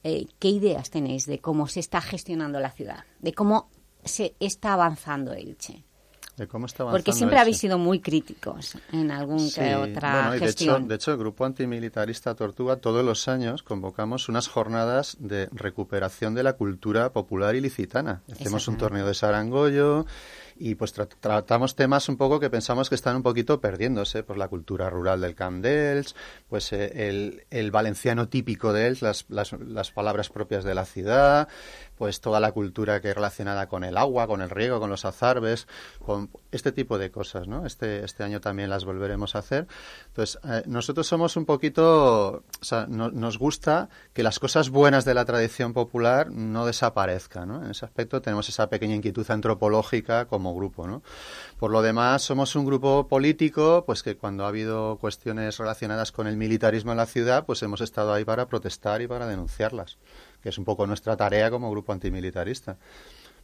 ¿qué ideas tenéis de cómo se está gestionando la ciudad? De cómo se está avanzando Elche. Porque siempre habéis sido muy críticos en algún que otra gestión. De hecho, el Grupo Antimilitarista Tortuga todos los años convocamos unas jornadas de recuperación de la cultura popular ilicitana. Hacemos un torneo de sarangollo y pues tratamos temas un poco que pensamos que están un poquito perdiéndose, pues la cultura rural del Camp pues eh, el, el, valenciano típico de Els, las, las, las palabras propias de la ciudad, pues toda la cultura que es relacionada con el agua, con el riego, con los azarbes, con este tipo de cosas, ¿no? Este, este año también las volveremos a hacer. Entonces, eh, nosotros somos un poquito, o sea, nos gusta que las cosas buenas de la tradición popular no desaparezcan, ¿no? En ese aspecto tenemos esa pequeña inquietud antropológica como grupo, ¿no? Por lo demás, somos un grupo político, pues que cuando ha habido cuestiones relacionadas con el militarismo en la ciudad, pues hemos estado ahí para protestar y para denunciarlas que es un poco nuestra tarea como grupo antimilitarista.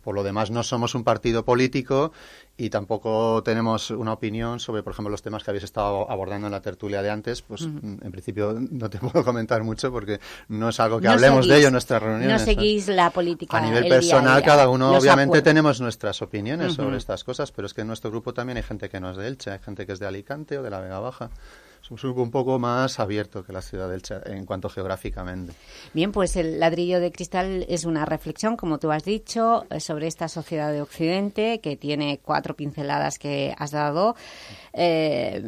Por lo demás, no somos un partido político y tampoco tenemos una opinión sobre, por ejemplo, los temas que habéis estado abordando en la tertulia de antes. Pues, en principio, [laughs] no te puedo comentar mucho porque no es algo que hablemos de ello en nuestras reuniones. No seguís la política. A nivel personal, cada uno, obviamente, tenemos nuestras opiniones sobre estas cosas, pero es que en nuestro grupo también hay gente que no es de Elche, hay gente que es de Alicante o de la Vega Baja. Un poco más abierto que la ciudad del Elche en cuanto geográficamente. Bien, pues el ladrillo de cristal es una reflexión, como tú has dicho, eh, sobre esta sociedad de Occidente que tiene cuatro pinceladas que has dado. Eh,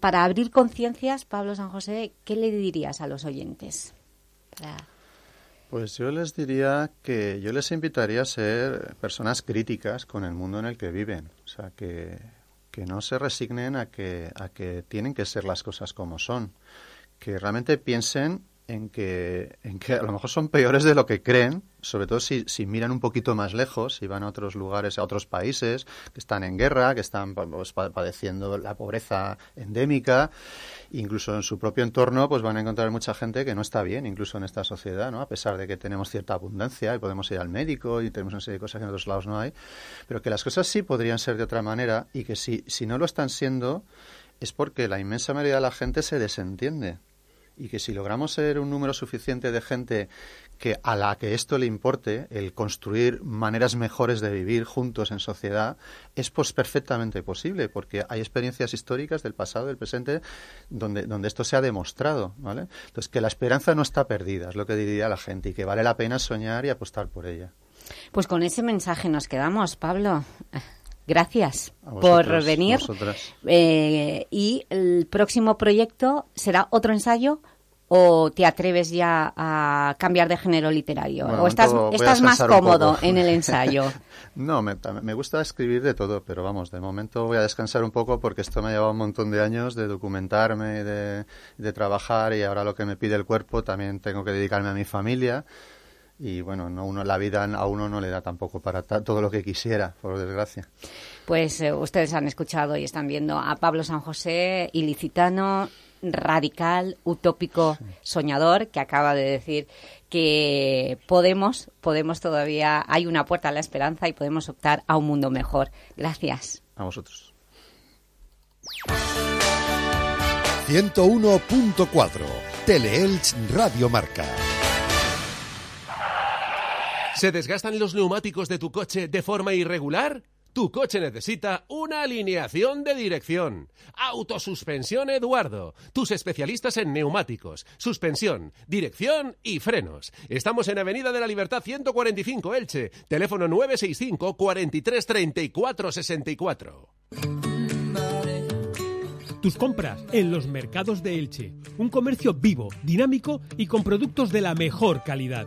para abrir conciencias, Pablo San José, ¿qué le dirías a los oyentes? Pues yo les diría que yo les invitaría a ser personas críticas con el mundo en el que viven. O sea, que que no se resignen a que, a que tienen que ser las cosas como son, que realmente piensen en que, en que a lo mejor son peores de lo que creen, sobre todo si, si miran un poquito más lejos, si van a otros lugares, a otros países que están en guerra, que están pues, padeciendo la pobreza endémica, incluso en su propio entorno, pues van a encontrar mucha gente que no está bien, incluso en esta sociedad, ¿no? A pesar de que tenemos cierta abundancia y podemos ir al médico y tenemos una serie de cosas que en otros lados no hay, pero que las cosas sí podrían ser de otra manera y que si, si no lo están siendo es porque la inmensa mayoría de la gente se desentiende y que si logramos ser un número suficiente de gente que a la que esto le importe, el construir maneras mejores de vivir juntos en sociedad, es pues perfectamente posible, porque hay experiencias históricas del pasado, del presente, donde, donde esto se ha demostrado, ¿vale? Entonces, que la esperanza no está perdida, es lo que diría la gente, y que vale la pena soñar y apostar por ella. Pues con ese mensaje nos quedamos, Pablo. Gracias por venir. Eh, y el próximo proyecto será otro ensayo o te atreves ya a cambiar de género literario? ¿O estás, estás más cómodo en el [laughs] ensayo? no, me, me, gusta escribir de todo, pero vamos, de momento voy a descansar un poco porque esto me ha llevado un montón de años de documentarme, de, de trabajar y ahora lo que me pide el cuerpo también tengo que dedicarme a mi familia y bueno, no uno la vida a uno no le da tampoco para todo lo que quisiera, por desgracia. Pues eh, ustedes han escuchado y están viendo a Pablo San José, ilicitano, radical, utópico, soñador, que acaba de decir que podemos, podemos todavía, hay una puerta a la esperanza y podemos optar a un mundo mejor. Gracias. A vosotros. 101.4 Teleelch Radio Marca. ¿Se desgastan los neumáticos de tu coche de forma irregular? Tu coche necesita una alineación de dirección. Autosuspensión Eduardo. Tus especialistas en neumáticos, suspensión, dirección y frenos. Estamos en Avenida de la Libertad 145 Elche. Teléfono 965 43 34 64. Tus compras en los mercados de Elche. Un comercio vivo, dinámico y con productos de la mejor calidad.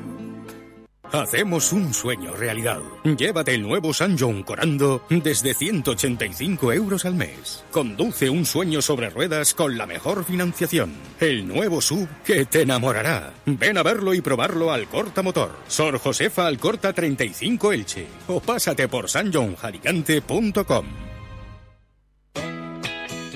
Hacemos un sueño realidad. Llévate el nuevo San John Corando desde 185 euros al mes. Conduce un sueño sobre ruedas con la mejor financiación. El nuevo sub que te enamorará. Ven a verlo y probarlo al Corta Motor. Sor Josefa Alcorta 35 Elche. O pásate por sanjohnjaricante.com.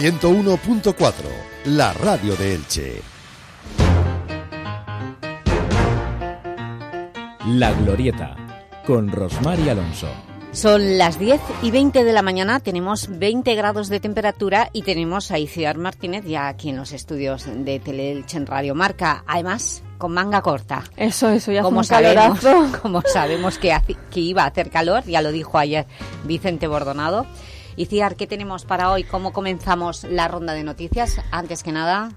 101.4, la radio de Elche. La Glorieta, con Rosmar y Alonso. Son las 10 y 20 de la mañana, tenemos 20 grados de temperatura y tenemos a Iciar Martínez ya aquí en los estudios de Teleelche en Radio Marca. Además, con manga corta. Eso, eso, ya como sabemos, [laughs] como sabemos que, hace- que iba a hacer calor, ya lo dijo ayer Vicente Bordonado. Y Ciar, ¿qué tenemos para hoy? ¿Cómo comenzamos la ronda de noticias? Antes que nada,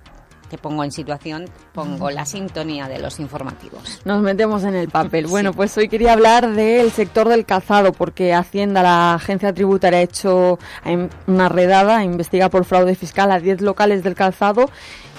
te pongo en situación, pongo la sintonía de los informativos. Nos metemos en el papel. [laughs] Bueno, pues hoy quería hablar del sector del calzado, porque Hacienda, la agencia tributaria, ha hecho una redada, investiga por fraude fiscal a 10 locales del calzado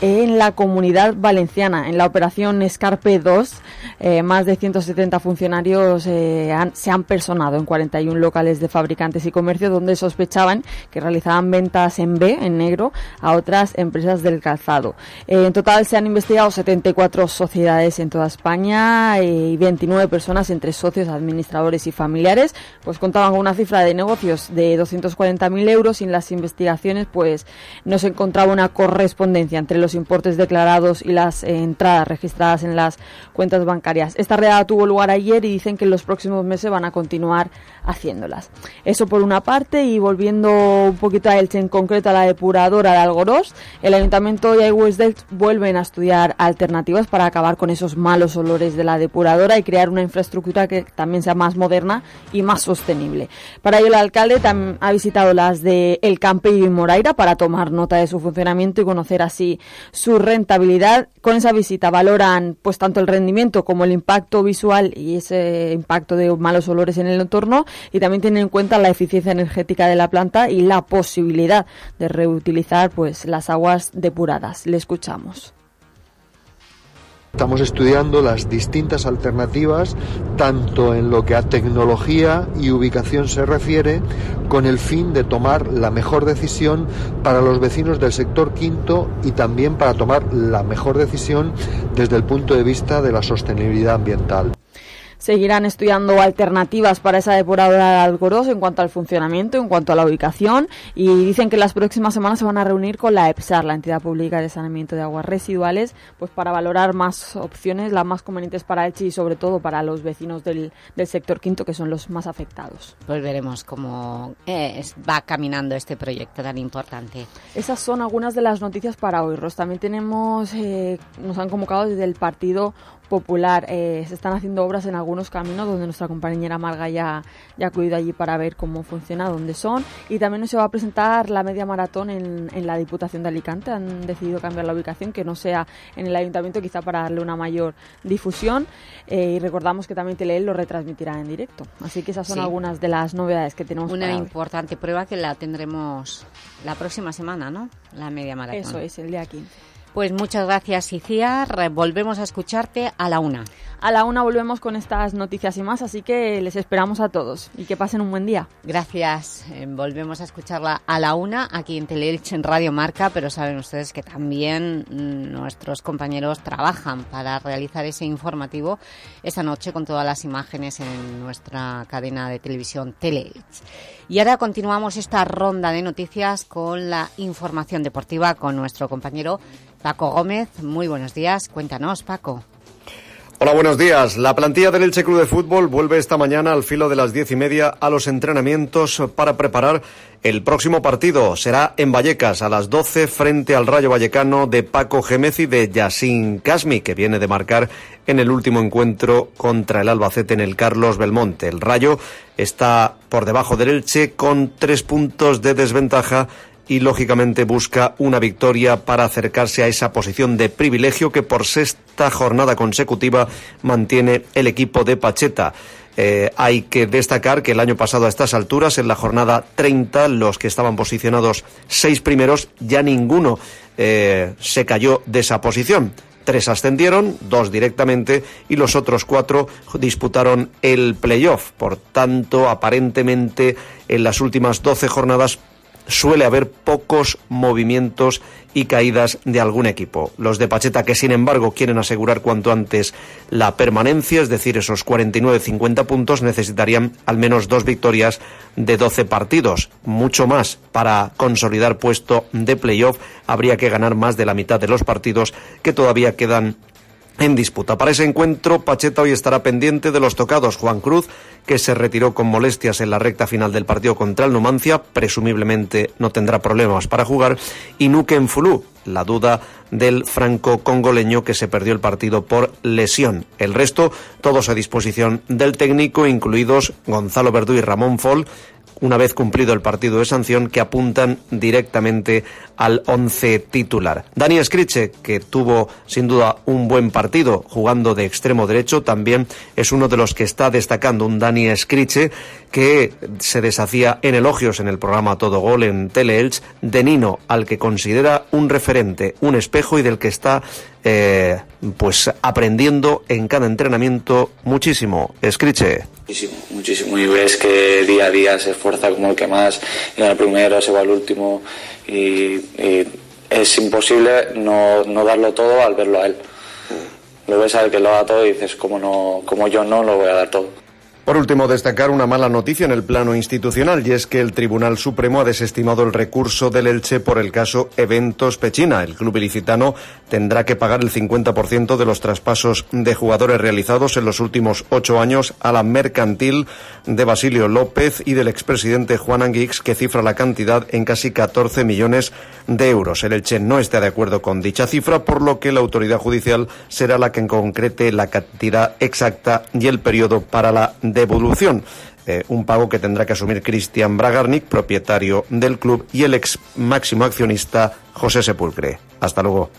en la comunidad valenciana. En la operación Escarpe 2, eh, más de 170 funcionarios eh, han- se han personado en 41 locales de fabricantes y comercio donde sospechaban que realizaban ventas en B, en negro, a otras empresas del calzado. Eh, en total se han investigado 74 sociedades en toda España y 29 personas entre socios, administradores y familiares, pues contaban con una cifra de negocios de 240.000 euros y en las investigaciones pues no se encontraba una correspondencia entre los importes declarados y las entradas registradas en las cuentas bancarias. Esta redada tuvo lugar ayer y dicen que en los próximos meses van a continuar haciéndolas. Eso por una parte y volviendo un poquito a Elche, en concreto a la depuradora de Algorós, el Ayuntamiento y Delch vuelven a estudiar alternativas para acabar con esos malos olores de la depuradora y crear una infraestructura que también sea más moderna y más sostenible. Para ello el alcalde ha visitado las de El Campillo y Moraira para tomar nota de su funcionamiento y conocer así su rentabilidad. Con esa visita valoran pues tanto el rendimiento como el impacto visual y ese impacto de malos olores en el entorno y también tienen en cuenta la eficiencia energética de la planta y la posibilidad de reutilizar pues las aguas depuradas. Le escuchamos. Estamos estudiando las distintas alternativas, tanto en lo que a tecnología y ubicación se refiere, con el fin de tomar la mejor decisión para los vecinos del sector quinto y también para tomar la mejor decisión desde el punto de vista de la sostenibilidad ambiental. Seguirán estudiando alternativas para esa depuradora de Algorós en cuanto al funcionamiento, en cuanto a la ubicación y dicen que las próximas semanas se van a reunir con la EPSAR, la entidad pública de saneamiento de aguas residuales, pues para valorar más opciones, las más convenientes para Elche y sobre todo para los vecinos del, del sector quinto que son los más afectados. Pues veremos cómo eh, es- va caminando este proyecto tan importante. Esas son algunas de las noticias para hoy, Ros. También tenemos, eh, nos han convocado desde el Partido Popular. Eh, se están haciendo obras en algunos caminos donde nuestra compañera Marga ya, ya ha acudido allí para ver cómo funciona, dónde son. Y también nos se va a presentar la media maratón en, en la Diputación de Alicante. Han decidido cambiar la ubicación, que no sea en el Ayuntamiento, quizá para darle una mayor difusión. Eh, y recordamos que también Teleel lo retransmitirá en directo. Así que esas son Sí. algunas de las novedades que tenemos Una para hoy. importante prueba que la tendremos la próxima semana, ¿no? La media maratón. Eso es, el día 15. Pues muchas gracias, Iciar. Volvemos a escucharte a la una. A la una volvemos con estas noticias y más, así que les esperamos a todos y que pasen un buen día. Gracias. Eh, volvemos a escucharla a la una aquí en Teleelche en Radio Marca, pero saben ustedes que también mm, nuestros compañeros trabajan para realizar ese informativo esta noche con todas las imágenes en nuestra cadena de televisión Teleelche. Y ahora continuamos esta ronda de noticias con la información deportiva con nuestro compañero Paco Gómez. Muy buenos días. Cuéntanos, Paco. Hola, buenos días. La plantilla del Elche Club de Fútbol vuelve esta mañana al filo de las diez y media a los entrenamientos para preparar el próximo partido. Será en Vallecas a las doce frente al Rayo Vallecano de Paco Gémez y de Yassin Casmi, que viene de marcar en el último encuentro contra el Albacete en el Carlos Belmonte. El Rayo está por debajo del Elche con tres puntos de desventaja y lógicamente busca una victoria para acercarse a esa posición de privilegio que por sexta jornada consecutiva mantiene el equipo de Pacheta. Eh, hay que destacar que el año pasado a estas alturas, en la jornada 30, los que estaban posicionados seis primeros, ya ninguno eh, se cayó de esa posición. Tres ascendieron, dos directamente y los otros cuatro disputaron el playoff. Por tanto, aparentemente en las últimas doce jornadas suele haber pocos movimientos y caídas de algún equipo. Los de Pacheta que sin embargo quieren asegurar cuanto antes la permanencia, es decir, esos 49-50 puntos, necesitarían al menos dos victorias de 12 partidos. Mucho más para consolidar puesto de playoff. Habría que ganar más de la mitad de los partidos que todavía quedan en disputa. Para ese encuentro, Pacheta hoy estará pendiente de los tocados Juan Cruz, que se retiró con molestias en la recta final del partido contra el Numancia, presumiblemente no tendrá problemas para jugar, y Nuken Fulú, la duda del franco-congoleño que se perdió el partido por lesión. El resto, todos a disposición del técnico, incluidos Gonzalo Verdú y Ramón Fol, una vez cumplido el partido de sanción, que apuntan directamente al once titular. Dani Escriche, que tuvo sin duda un buen partido jugando de extremo derecho, también es uno de los que está destacando un Dani Escriche que se deshacía en elogios en el programa Todo Gol en Teleelch de Nino, al que considera un referente, un espejo y del que está eh, pues aprendiendo en cada entrenamiento muchísimo. Escriche. Muchísimo, muchísimo. Y ves que día a día se esfuerza como el que más, en el primero, se va al último y, es imposible no, no, darlo todo al verlo a él. Lo ves a él que lo da todo y dices, como, no, como yo no lo voy a dar todo. Por último, destacar una mala noticia en el plano institucional y es que el Tribunal Supremo ha desestimado el recurso del Elche por el caso Eventos Pechina. El club ilicitano tendrá que pagar el 50% de los traspasos de jugadores realizados en los últimos ocho años a la mercantil de Basilio López y del expresidente Juan Anguix, que cifra la cantidad en casi 14 millones de euros. El Elche no está de acuerdo con dicha cifra, por lo que la autoridad judicial será la que concrete la cantidad exacta y el periodo para la devolución. Eh, un pago que tendrá que asumir Cristian Bragarnik, propietario del club, y el ex máximo accionista José Sepulcre. Hasta luego.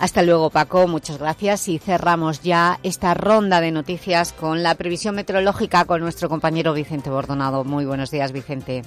Hasta luego, Paco. Muchas gracias. Y cerramos ya esta ronda de noticias con la previsión meteorológica con nuestro compañero Vicente Bordonado. Muy buenos días, Vicente.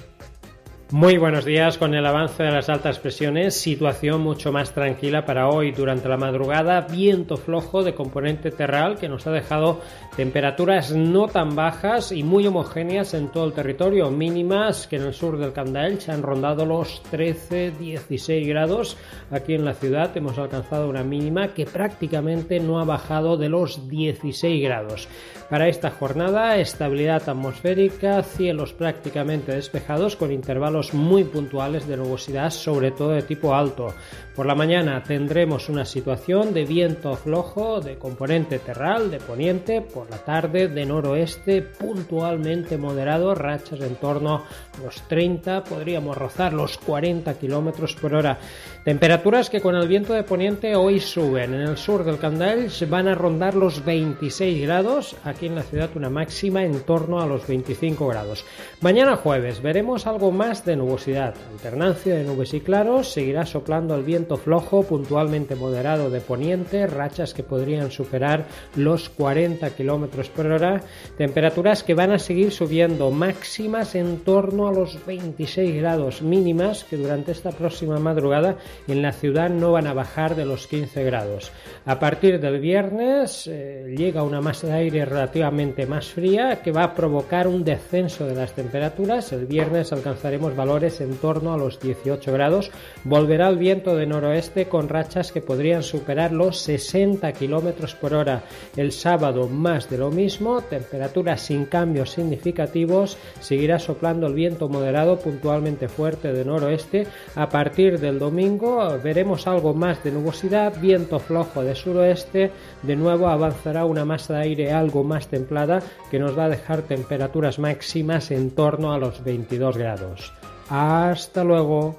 Muy buenos días. Con el avance de las altas presiones, situación mucho más tranquila para hoy durante la madrugada. Viento flojo de componente terral que nos ha dejado temperaturas no tan bajas y muy homogéneas en todo el territorio. Mínimas que en el sur del se han rondado los 13-16 grados. Aquí en la ciudad hemos alcanzado una mínima que prácticamente no ha bajado de los 16 grados. Para esta jornada, estabilidad atmosférica, cielos prácticamente despejados con intervalos muy puntuales de nubosidad, sobre todo de tipo alto. Por la mañana tendremos una situación de viento flojo de componente terral, de poniente, por la tarde de noroeste puntualmente moderado, rachas en torno a los 30, podríamos rozar los 40 kilómetros por hora. Temperaturas que con el viento de poniente hoy suben. En el sur del Candael se van a rondar los 26 grados. Aquí en la ciudad una máxima en torno a los 25 grados. Mañana jueves veremos algo más de nubosidad. Alternancia de nubes y claros. Seguirá soplando el viento flojo, puntualmente moderado de poniente. Rachas que podrían superar los 40 kilómetros por hora. Temperaturas que van a seguir subiendo. Máximas en torno a los 26 grados mínimas que durante esta próxima madrugada en la ciudad no van a bajar de los 15 grados. A partir del viernes eh, llega una masa de aire relativamente más fría que va a provocar un descenso de las temperaturas. El viernes alcanzaremos valores en torno a los 18 grados. Volverá el viento de noroeste con rachas que podrían superar los 60 kilómetros por hora. El sábado más de lo mismo, temperaturas sin cambios significativos, seguirá soplando el viento moderado puntualmente fuerte de noroeste. A partir del domingo veremos algo más de nubosidad, viento flojo de suroeste, de nuevo avanzará una masa de aire algo más templada que nos va a dejar temperaturas máximas en torno a los 22 grados. Hasta luego.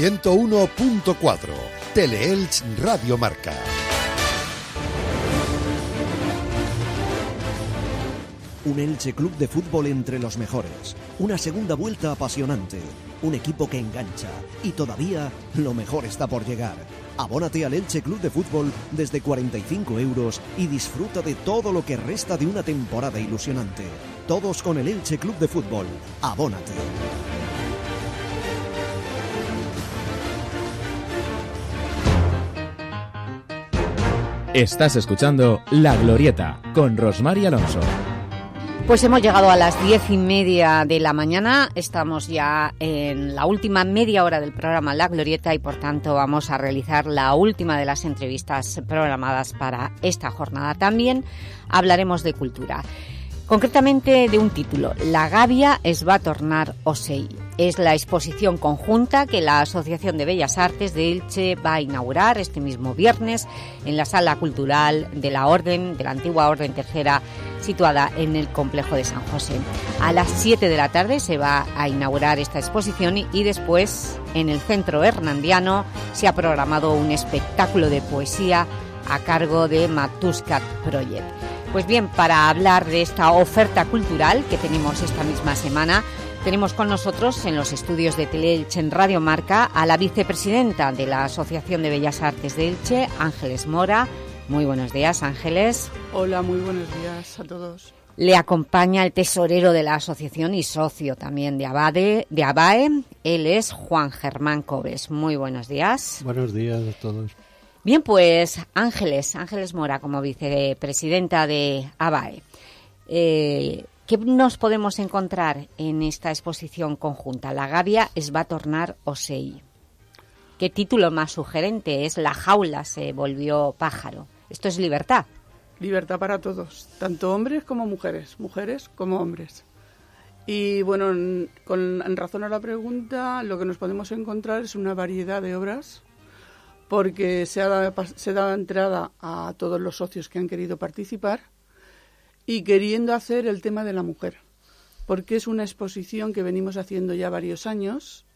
101.4 Teleelch Radio Marca. Un Elche Club de Fútbol entre los mejores. Una segunda vuelta apasionante. Un equipo que engancha. Y todavía lo mejor está por llegar. Abónate al Elche Club de Fútbol desde 45 euros y disfruta de todo lo que resta de una temporada ilusionante. Todos con el Elche Club de Fútbol. Abónate. Estás escuchando La Glorieta con Rosmar Alonso. Pues hemos llegado a las diez y media de la mañana, estamos ya en la última media hora del programa La Glorieta y por tanto vamos a realizar la última de las entrevistas programadas para esta jornada. También hablaremos de cultura. Concretamente de un título, La Gavia es va a tornar Osei. Es la exposición conjunta que la Asociación de Bellas Artes de Elche va a inaugurar este mismo viernes en la Sala Cultural de la Orden, de la antigua Orden Tercera, situada en el Complejo de San José. A las 7 de la tarde se va a inaugurar esta exposición y después en el Centro Hernandiano se ha programado un espectáculo de poesía a cargo de Matuscat Project. Pues bien, para hablar de esta oferta cultural que tenemos esta misma semana, tenemos con nosotros en los estudios de Teleelche en Radio Marca a la vicepresidenta de la Asociación de Bellas Artes de Elche, Ángeles Mora. Muy buenos días, Ángeles. Hola, muy buenos días a todos. Le acompaña el tesorero de la asociación y socio también de, Abade, de ABAE. Él es Juan Germán Cobes. Muy buenos días. Buenos días a todos. Bien, pues Ángeles, Ángeles Mora, como vicepresidenta de ABAE. Eh, ¿Qué nos podemos encontrar en esta exposición conjunta? La Gavia es va a tornar Osei. ¿Qué título más sugerente? Es La jaula se volvió pájaro. Esto es libertad. Libertad para todos, tanto hombres como mujeres, mujeres como hombres. Y bueno, en, con, en razón a la pregunta, lo que nos podemos encontrar es una variedad de obras porque se ha, se da entrada a todos los socios que han querido participar y queriendo hacer el tema de la mujer, porque es una exposición que venimos haciendo ya varios años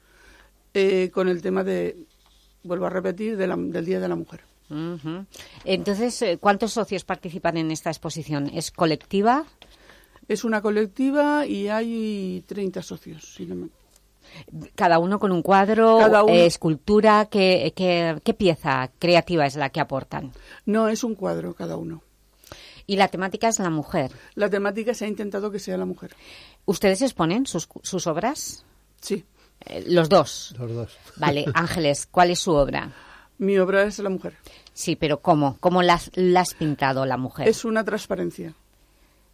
eh, con el tema de, vuelvo a repetir, del Día de la Mujer. Entonces, eh, ¿cuántos socios participan en esta exposición? ¿Es colectiva? Es una colectiva y hay 30 socios, si no me cada uno con un cuadro, eh, escultura, ¿qué, qué, pieza creativa es la que aportan? No, es un cuadro cada uno. ¿Y la temática es la mujer? La temática se ha intentado que sea la mujer. ¿Ustedes exponen sus, sus obras? Sí. Eh, los dos. Los dos. Vale, [laughs] Ángeles, ¿cuál es su obra? Mi obra es la mujer. Sí, pero ¿cómo? ¿Cómo la, la has pintado la mujer? Es una transparencia.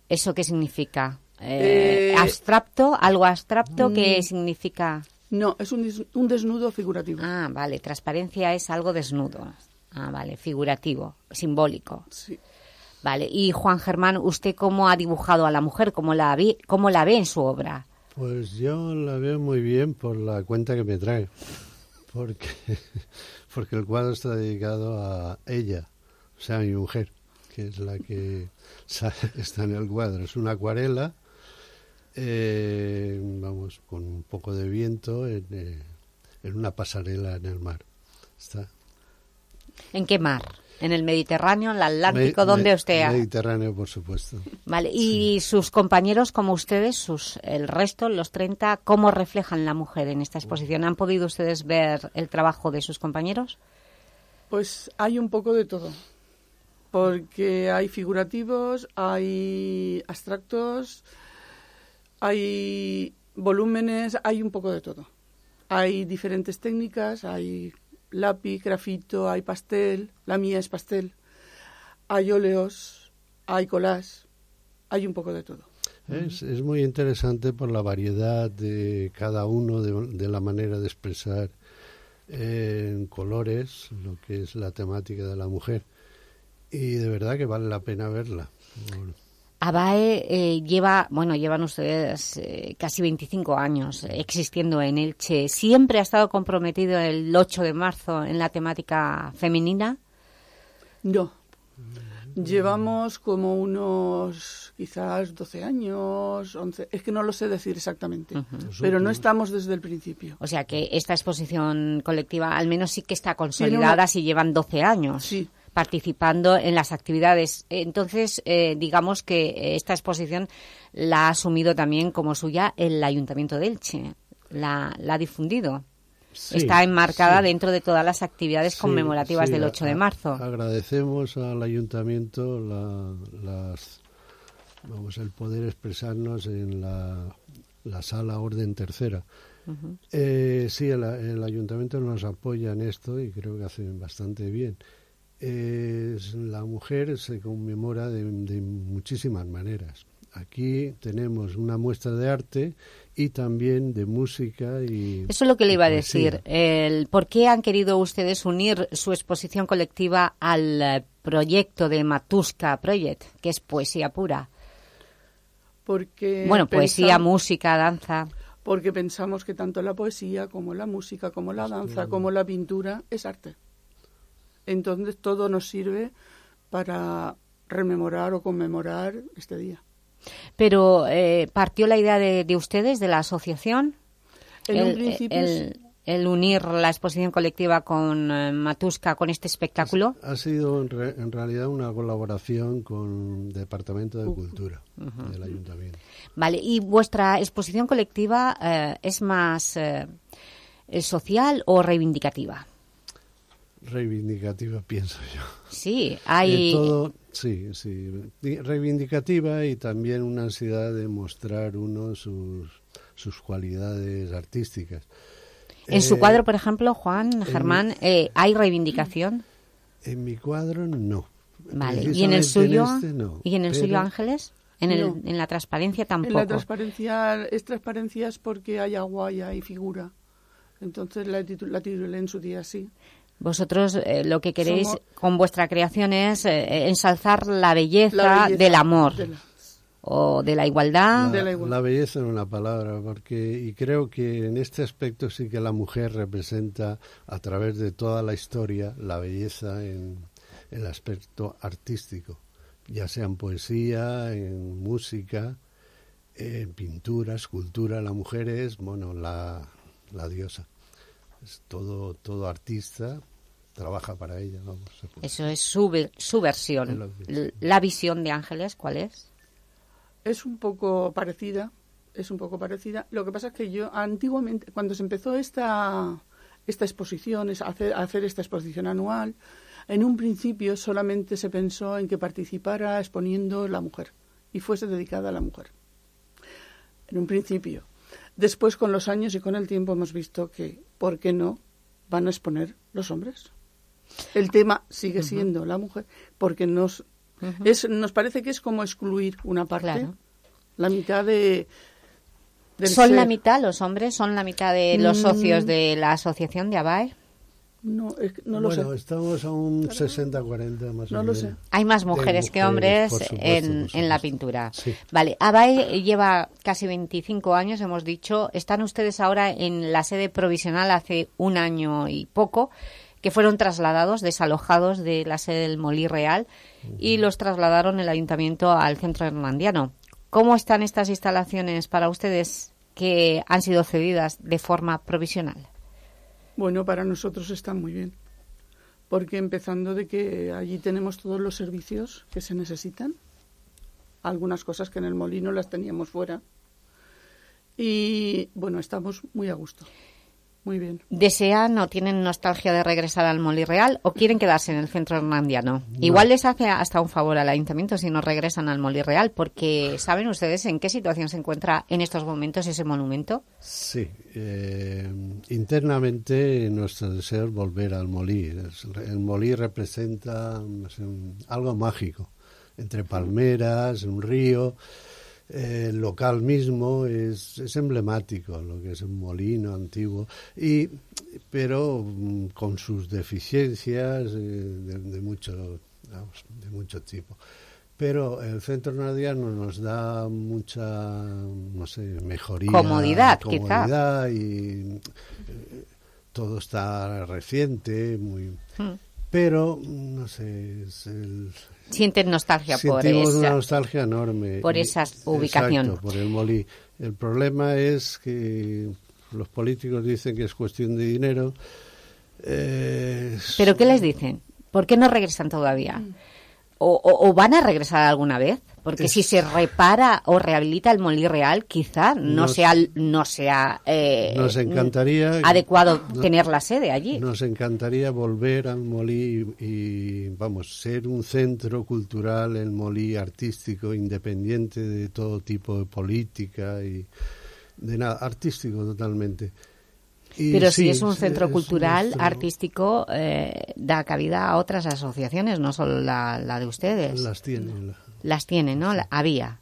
¿Eso qué significa? Eh, ¿Abstracto? ¿Algo abstracto? ¿Qué mm. significa? No, es un, un, desnudo figurativo. Ah, vale. Transparencia es algo desnudo. Ah, vale. Figurativo, simbólico. Sí. Vale. Y Juan Germán, ¿usted cómo ha dibujado a la mujer? ¿Cómo la, vi, cómo la ve en su obra? Pues yo la veo muy bien por la cuenta que me trae. Porque, [laughs] porque el cuadro está dedicado a ella, o sea, a mi mujer, que es la que [laughs] está en el cuadro. Es una acuarela eh, vamos, con un poco de viento en, eh, en, una pasarela en el mar. Está. ¿En qué mar? ¿En el Mediterráneo, en el Atlántico? ¿Dónde usted ha...? Mediterráneo, por supuesto. Vale, ¿y sus compañeros como ustedes, sus, el resto, los 30, cómo reflejan la mujer en esta exposición? ¿Han podido ustedes ver el trabajo de sus compañeros? Pues hay un poco de todo, porque hay figurativos, hay abstractos, hay volúmenes, hay un poco de todo. Hay diferentes técnicas, hay lápiz, grafito, hay pastel, la mía es pastel, hay óleos, hay collage, hay un poco de todo. Es, es muy interesante por la variedad de cada uno, de, de la manera de expresar eh, en colores lo que es la temática de la mujer. Y de verdad que vale la pena verla. ABAE eh, lleva, bueno, llevan ustedes eh, casi 25 años existiendo en Elche. ¿Siempre ha estado comprometido el 8 de marzo en la temática femenina? No. Llevamos como unos quizás 12 años, 11, es que no lo sé decir exactamente, pero no estamos desde el principio. O sea que esta exposición colectiva al menos sí que está consolidada si llevan 12 años. Sí, participando en las actividades. Entonces, eh, digamos que esta exposición la ha asumido también como suya el Ayuntamiento de Elche, la, la ha difundido. Sí, Está enmarcada sí. dentro de todas las actividades Sí, conmemorativas del a- 8 de marzo. Agradecemos al ayuntamiento la, las, vamos, el poder expresarnos en la, la sala Orden Tercera. Eh, sí, el, el ayuntamiento nos apoya en esto y creo que hacen bastante bien. Eh, es- la mujer se conmemora de, de muchísimas maneras. Aquí tenemos una muestra de arte y también de música y Eso es lo que le iba a decir. El, ¿Por qué han querido ustedes unir su exposición colectiva al eh, proyecto de Matuska Project, que es poesía pura? porque bueno, poesía, música, danza. porque pensamos que tanto la poesía como la música, como la danza, como la pintura es arte. Entonces todo nos sirve para rememorar o conmemorar este día. Pero eh, partió la idea de, de ustedes, de la asociación, En un el, principio el- el unir la exposición colectiva con eh, Matuska, con este espectáculo. Ha sido en, re- en realidad una colaboración con el Departamento de Cultura del Ayuntamiento. Vale, y vuestra exposición colectiva eh, es más eh, social o reivindicativa. Reivindicativa, pienso yo. Sí, hay. Todo, sí, sí. Di- Reivindicativa y también una ansiedad de mostrar uno sus, sus cualidades artísticas. En su Eh, cuadro, por ejemplo, Juan, en- Germán, eh, ¿hay reivindicación? En mi cuadro, no. Vale, ¿y en el suyo? este, no. ¿Y en el Pero- suyo, Ángeles? ¿En, el, No. en la transparencia En tampoco? la transparencia es transparencia es porque hay agua y hay figura. Entonces la, la titulé en su día así. Vosotros eh, lo que queréis Somos- con vuestra creación es eh, ensalzar la belleza, La belleza del amor de la- o de la igualdad. La, la belleza en una palabra, porque y creo que en este aspecto sí que la mujer representa a través de toda la historia la belleza en el aspecto artístico, ya sea en poesía, en música, en pintura, escultura. La mujer es, bueno, la, la diosa. Es todo, todo artista trabaja para ella, vamos. se puede- Eso es su, su versión. lo que- L- La visión de Ángeles, ¿cuál es? Es un poco parecida, es un poco parecida. Lo que pasa es que yo antiguamente, cuando se empezó esta, esta exposición, es hacer, hacer esta exposición anual, en un principio solamente se pensó en que participara exponiendo la mujer y fuese dedicada a la mujer. En un principio. Después, con los años y con el tiempo, hemos visto que, ¿por qué no van a exponer los hombres? El tema sigue siendo la mujer, porque nos, es, nos parece que es como excluir una parte, Claro. la mitad de... del ¿Son ser. la mitad los hombres? ¿Son la mitad de los Mm. socios de la asociación de ABAE? No, es que no lo bueno, sé. estamos a un 60-40 más No o lo menos. sé. Hay más mujeres que hombres supuesto, en, en la pintura. Sí. Vale, ABAE lleva casi 25 años, hemos dicho. Están ustedes ahora en la sede provisional hace un año y poco, que fueron trasladados, desalojados de la sede del Molí Real y los trasladaron el ayuntamiento al centro hernandiano. ¿Cómo están estas instalaciones para ustedes que han sido cedidas de forma provisional? Bueno, para nosotros está muy bien. Porque empezando de que allí tenemos todos los servicios que se necesitan, algunas cosas que en el molino las teníamos fuera. Y bueno, estamos muy a gusto. Muy bien. ¿Desean o tienen nostalgia de regresar al Molí Real o quieren quedarse en el centro hernandiano? Igual les hace hasta un favor al ayuntamiento si no regresan al Molí Real, porque ¿saben ustedes en qué situación se encuentra en estos momentos ese monumento? Sí, eh, internamente nuestro deseo es volver al Molí. El Molí representa no sé, un- algo mágico, entre palmeras, un río. El local mismo es, es emblemático, lo que es un molino antiguo, y, pero mm, con sus deficiencias eh, de, de, mucho, vamos, de mucho tipo. Pero el centro nadiano nos da mucha, no sé, mejoría. Comodidad, comodidad y eh, todo está reciente, muy... Hmm. Pero, no sé, es el, Sienten nostalgia por Sentimos esa, una nostalgia enorme. por esa ubicación. Exacto, por el Molí. El problema es que los políticos dicen que es cuestión de dinero. Eh, ¿Pero qué les dicen? ¿Por qué no regresan todavía? ¿O, o- o van a regresar alguna vez? Porque Es- si se repara o rehabilita el Molí Real, quizá no Nos- sea, no sea eh, Nos encantaría- adecuado no- tener la sede allí. Nos encantaría volver al Molí y, y, vamos, ser un centro cultural, el Molí artístico, independiente de todo tipo de política y de nada, artístico totalmente. Y Pero sí, si es un centro es cultural, nuestro- artístico, eh, da cabida a otras asociaciones, no solo la, la de ustedes. Las tiene. la- Las tiene, ¿no? La- había.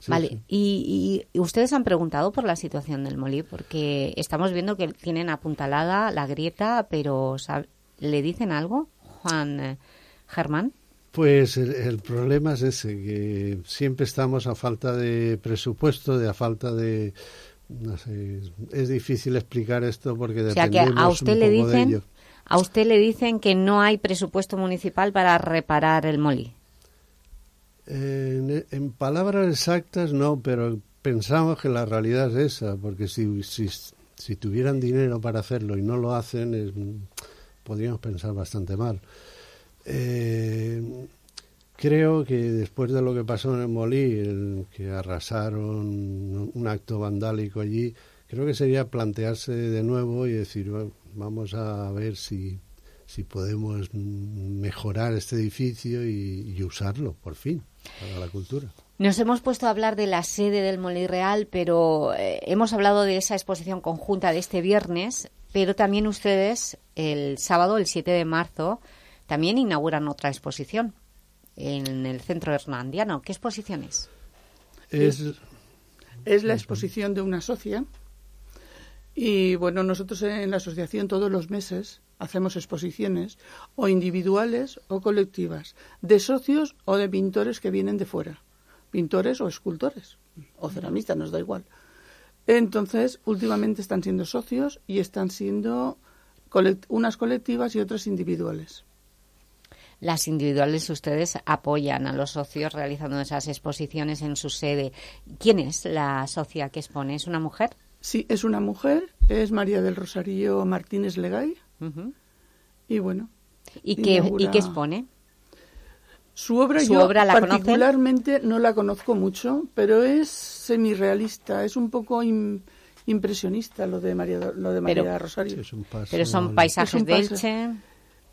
Sí, vale, sí. Y, y ustedes han preguntado por la situación del Molí, porque estamos viendo que tienen apuntalada la grieta, pero ¿sab- ¿le dicen algo, Juan eh, Germán? Pues el, el problema es ese, que siempre estamos a falta de presupuesto, de a falta de... No sé, es difícil explicar esto porque O sea que dependemos a usted le dicen, a usted le dicen que no hay presupuesto municipal para reparar el Molí. En, en palabras exactas no, pero pensamos que la realidad es esa, porque si, si, si tuvieran dinero para hacerlo y no lo hacen, es- podríamos pensar bastante mal. Eh, creo que después de lo que pasó en el Molí, el que arrasaron un acto vandálico allí, creo que sería plantearse de nuevo y decir, "Bueno, vamos a ver si, si podemos mejorar este edificio y, y usarlo, por fin, para la cultura. Nos hemos puesto a hablar de la sede del Molí Real, pero eh, hemos hablado de esa exposición conjunta de este viernes, pero también ustedes el sábado, el 7 de marzo, también inauguran otra exposición en el Centro Hernandiano. ¿Qué exposición es? Es, Es la exposición de una socia. Y bueno, nosotros en la asociación todos los meses hacemos exposiciones o individuales o colectivas, de socios o de pintores que vienen de fuera, pintores o escultores o ceramistas, nos da igual. Entonces, últimamente están siendo socios y están siendo colect- unas colectivas y otras individuales. Las individuales ustedes apoyan a los socios realizando esas exposiciones en su sede. ¿Quién es la socia que expone? ¿Es una mujer? Sí, es una mujer, es María del Rosario Martínez Legay. Y bueno. ¿Y qué, ¿y qué expone? Su obra ¿Su yo obra la conocen? particularmente no la conozco mucho, pero es semirrealista, es un poco im- impresionista lo de María, lo de María Pero- Rosario. Sí, es un paso Pero son paisajes Es un de Elche.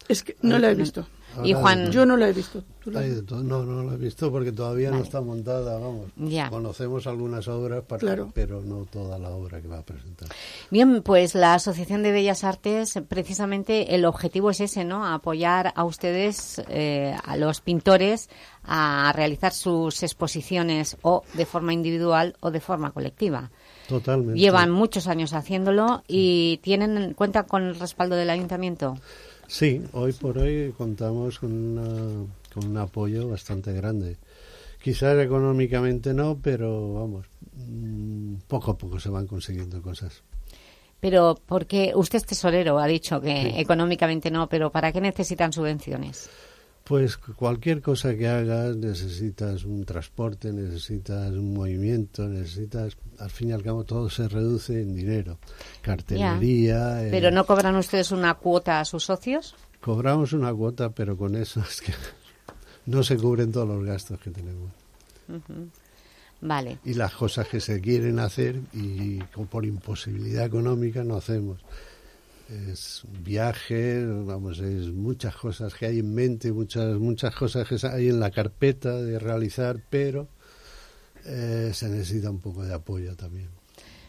Es que no la he visto. Y Juan- Yo no la he visto. No, no la he visto porque todavía no está montada, vamos. Ya. Conocemos algunas obras, para- Claro. pero no toda la obra que va a presentar. Bien, pues la Asociación de Bellas Artes, precisamente el objetivo es ese, ¿no? Apoyar a ustedes, eh, a los pintores, a realizar sus exposiciones o de forma individual o de forma colectiva. Totalmente. Llevan muchos años haciéndolo y tienen en cuenta con el respaldo del ayuntamiento. Sí, hoy por hoy contamos con, una- con un apoyo bastante grande. Quizás económicamente no, pero vamos, mm, poco a poco se van consiguiendo cosas. Pero porque usted es tesorero, ha dicho que Sí. económicamente no, pero ¿para qué necesitan subvenciones? Pues cualquier cosa que hagas necesitas un transporte, necesitas un movimiento, necesitas, al fin y al cabo todo se reduce en dinero. Cartelería. eh, ¿Pero no cobran ustedes una cuota a sus socios? Cobramos una cuota, pero con eso es que [laughs] no se cubren todos los gastos que tenemos. Vale. Y las cosas que se quieren hacer y por imposibilidad económica no hacemos. Es viajes, vamos, es muchas cosas que hay en mente, muchas muchas cosas que hay en la carpeta de realizar, pero eh, se necesita un poco de apoyo también.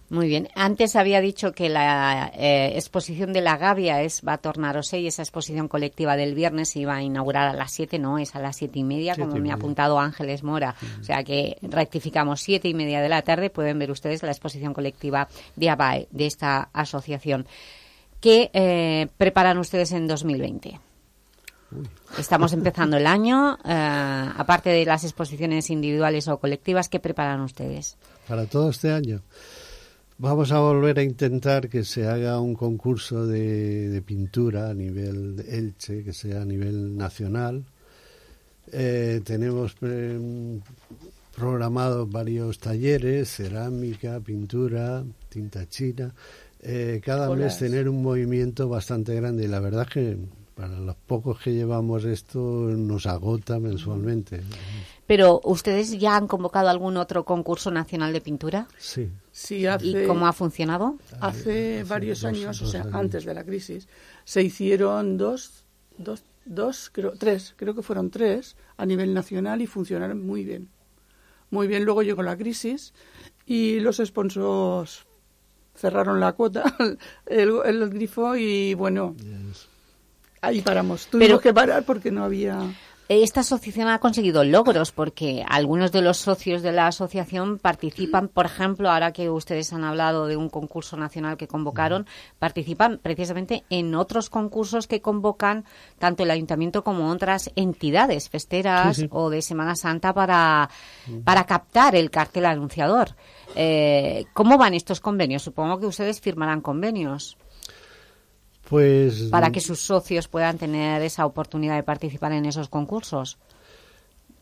Muy bien. Antes había dicho que la eh, exposición de la Gavia es, va a tornar-se y esa exposición colectiva del viernes se iba a inaugurar a las 7, no, es a las siete y media, como me ha apuntado Ángeles Mora. O sea que rectificamos siete y media de la tarde, pueden ver ustedes la exposición colectiva de ABAE, de esta asociación. ¿Qué eh, preparan ustedes en 2020? Estamos [laughs] empezando el año, eh, aparte de las exposiciones individuales o colectivas, ¿qué preparan ustedes? Para todo este año. Vamos a volver a intentar que se haga un concurso de, pintura a nivel de Elche, que sea a nivel nacional. Eh, tenemos eh, programados varios talleres, cerámica, pintura, tinta china. Eh, cada mes tener un movimiento bastante grande y la verdad que para los pocos que llevamos esto nos agota mensualmente. Pero, ¿ustedes ya han convocado algún otro concurso nacional de pintura? Sí. sí hace, ¿Y cómo ha funcionado? Hace, varios años, o sea, antes de la crisis, se hicieron dos, dos, dos, creo, tres, creo que fueron tres a nivel nacional y funcionaron muy bien. Muy bien, luego llegó la crisis y los sponsors cerraron la cuota, el, el grifo y bueno, ahí paramos. Tuvimos que parar porque no había... Esta asociación ha conseguido logros porque algunos de los socios de la asociación participan, por ejemplo, ahora que ustedes han hablado de un concurso nacional que convocaron, participan precisamente en otros concursos que convocan tanto el ayuntamiento como otras entidades festeras o de Semana Santa para, para captar el cartel anunciador. Eh, ¿Cómo van estos convenios? Supongo que ustedes firmarán convenios. Pues... Para que sus socios puedan tener esa oportunidad de participar en esos concursos.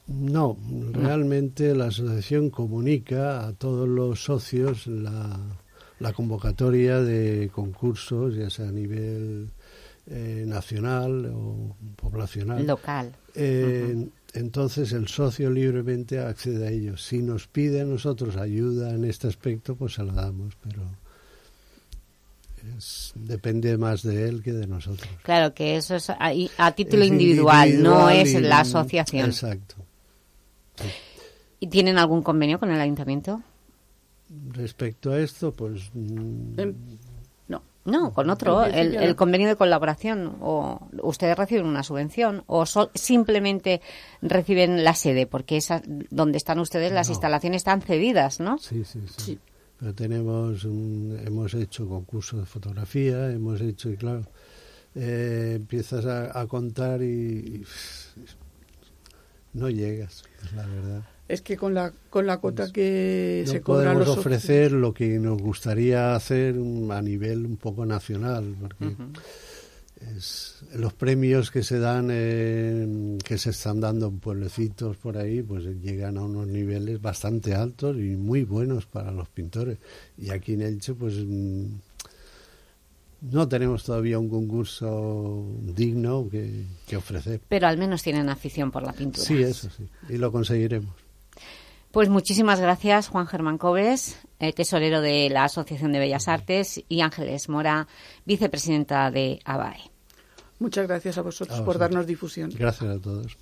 No, realmente la asociación comunica a todos los socios la, la convocatoria de concursos, ya sea a nivel eh, nacional o poblacional. Local. Eh, entonces el socio libremente accede a ellos. Si nos pide a nosotros ayuda en este aspecto, pues se la damos, pero depende más de él que de nosotros. Claro, que eso es a, título individual, no es la asociación. Exacto. ¿Y tienen algún convenio con el ayuntamiento? Respecto a esto, pues... Mm, em, no. No, con otro, el, convenio de colaboración. o ¿Ustedes reciben una subvención o simplemente reciben la sede? Porque esa, donde están ustedes, las instalaciones están cedidas, ¿no? sí. sí. sí tenemos hemos hecho concursos de fotografía, hemos hecho, y claro, eh, empiezas a, contar y, no llegas, es la verdad. Es que con la, con la cuota que no se cobra podemos ofrecer lo que nos gustaría hacer a nivel un poco nacional, porque los premios que se dan, que se están dando en pueblecitos por ahí, pues llegan a unos niveles bastante altos y muy buenos para los pintores. Y aquí en Elche, pues mm, no tenemos todavía un concurso digno que, ofrecer. Pero al menos tienen afición por la pintura. Sí, eso sí, y lo conseguiremos. Pues muchísimas gracias, Juan Germán Cobes, eh, tesorero de la Asociación de Bellas Artes, y Ángeles Mora, vicepresidenta de ABAE. Muchas gracias a vosotros, por darnos difusión. Gracias a todos.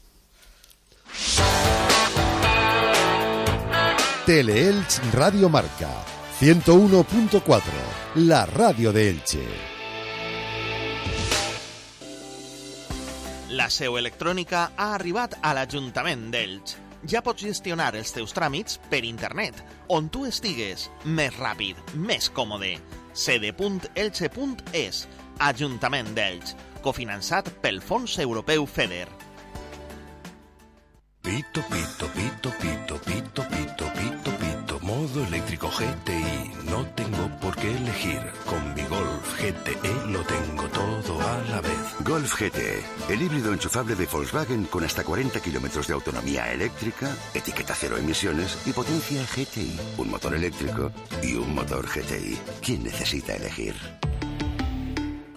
Teleelch Radio Marca 101.4, la radio de Elche. La seu electrònica ha arribat a l'Ajuntament d'Elx. Ja pots gestionar els teus tràmits per internet, on tu estigues, més ràpid, més còmode. cd.elche.es, Ajuntament d'Elx cofinançat pel Fons Europeu FEDER. Pito, pito, pito, pito, pito, pito, pito, pito, modo eléctrico GTI, no tengo por qué elegir, con mi Golf GTE lo tengo todo a la vez. Golf GTE, el híbrido enchufable de Volkswagen con hasta 40 kilómetros de autonomía eléctrica, etiqueta cero emisiones y potencia GTI, un motor eléctrico y un motor GTI. ¿Quién necesita elegir?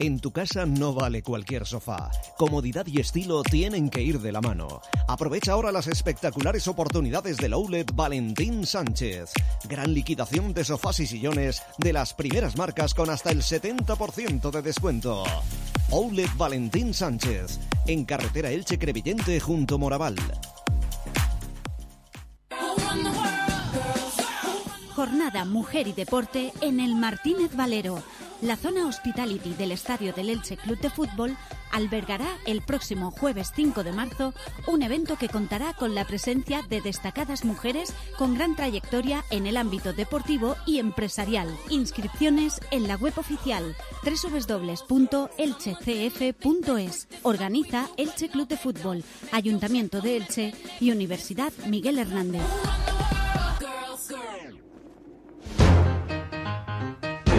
En tu casa no vale cualquier sofá. Comodidad y estilo tienen que ir de la mano. Aprovecha ahora las espectaculares oportunidades del Outlet Valentín Sánchez. Gran liquidación de sofás y sillones de las primeras marcas con hasta el 70% de descuento. Outlet Valentín Sánchez, en carretera Elche Crevillente junto Moraval. Jornada Mujer y Deporte en el Martínez Valero. La zona hospitality del estadio del Elche Club de Fútbol albergará el próximo jueves 5 de marzo un evento que contará con la presencia de destacadas mujeres con gran trayectoria en el ámbito deportivo y empresarial. Inscripciones en la web oficial www.elchecf.es. Organiza Elche Club de Fútbol, Ayuntamiento de Elche y Universidad Miguel Hernández.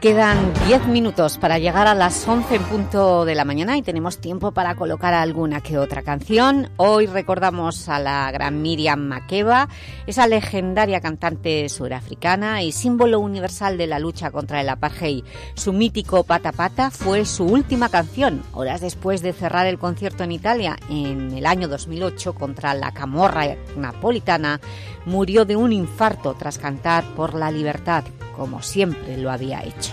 Quedan 10 minutos para llegar a las 11 en punto de la mañana y tenemos tiempo para colocar alguna que otra canción. Hoy recordamos a la gran Miriam Makeba, esa legendaria cantante surafricana y símbolo universal de la lucha contra el apartheid. Su mítico Pata Pata fue su última canción, horas después de cerrar el concierto en Italia en el año 2008 contra la camorra napolitana, murió de un infarto tras cantar por la libertad como siempre lo había hecho.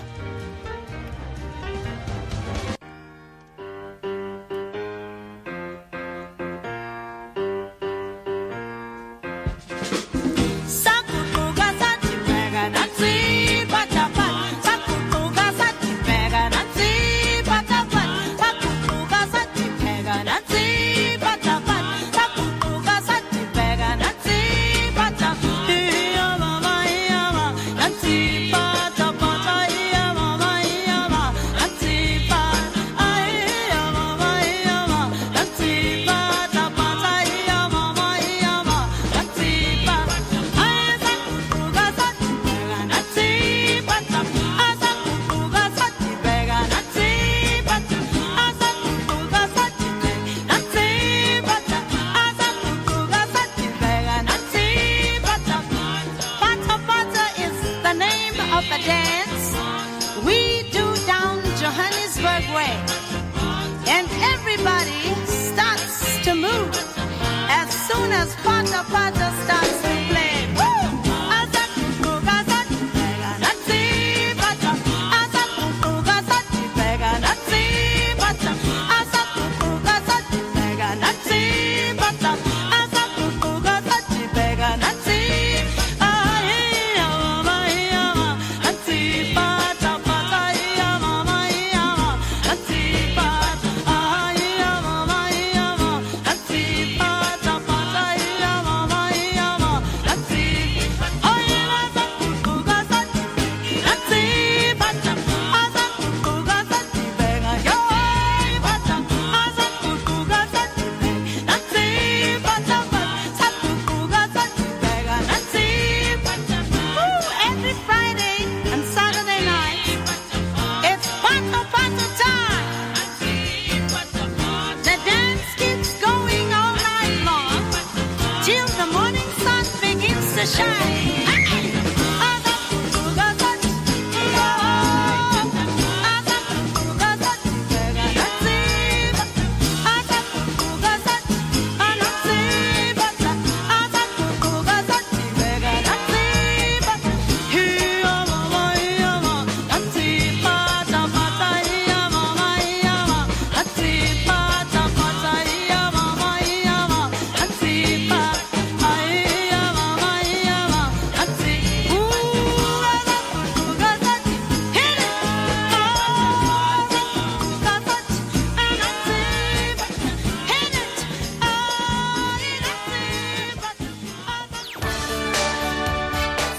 As Pata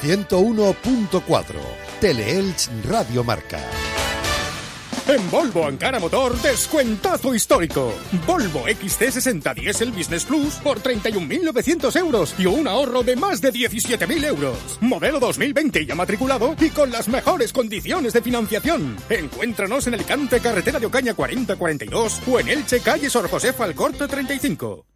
...101.4... Teleelch Radio Marca. En Volvo Ankara Motor, descuentazo histórico. Volvo XC60 Diesel Business Plus por 31.900 euros y un ahorro de más de 17.000 euros. Modelo 2020 ya matriculado y con las mejores condiciones de financiación. Encuéntranos en Alicante, carretera de Ocaña 4042 o en Elche, calle Sor José Falcorte 35.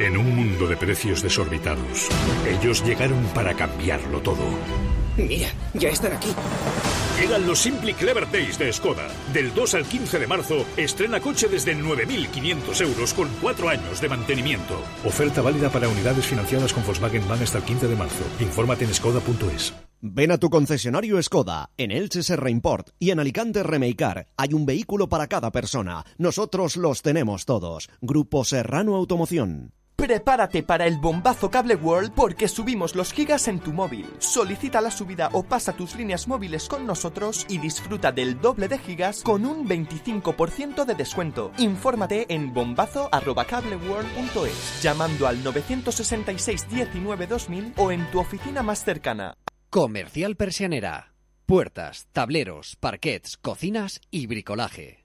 En un mundo de precios desorbitados, ellos llegaron para cambiarlo todo. Mira, ya están aquí. Llegan los Simply Clever Days de Skoda. Del 2 al 15 de marzo, estrena coche desde 9.500 euros con 4 años de mantenimiento. Oferta válida para unidades financiadas con Volkswagen Van hasta el 15 de marzo. Infórmate en skoda.es. Ven a tu concesionario Skoda, en Elche Serra Import y en Alicante Remeicar. Hay un vehículo para cada persona. Nosotros los tenemos todos. Grupo Serrano Automoción. Prepárate para el bombazo Cable World porque subimos los gigas en tu móvil. Solicita la subida o pasa tus líneas móviles con nosotros y disfruta del doble de gigas con un 25% de descuento. Infórmate en bombazo@cableworld.es llamando al 966 19 2000 o en tu oficina más cercana. Comercial Persianera. Puertas, tableros, parquets, cocinas y bricolaje.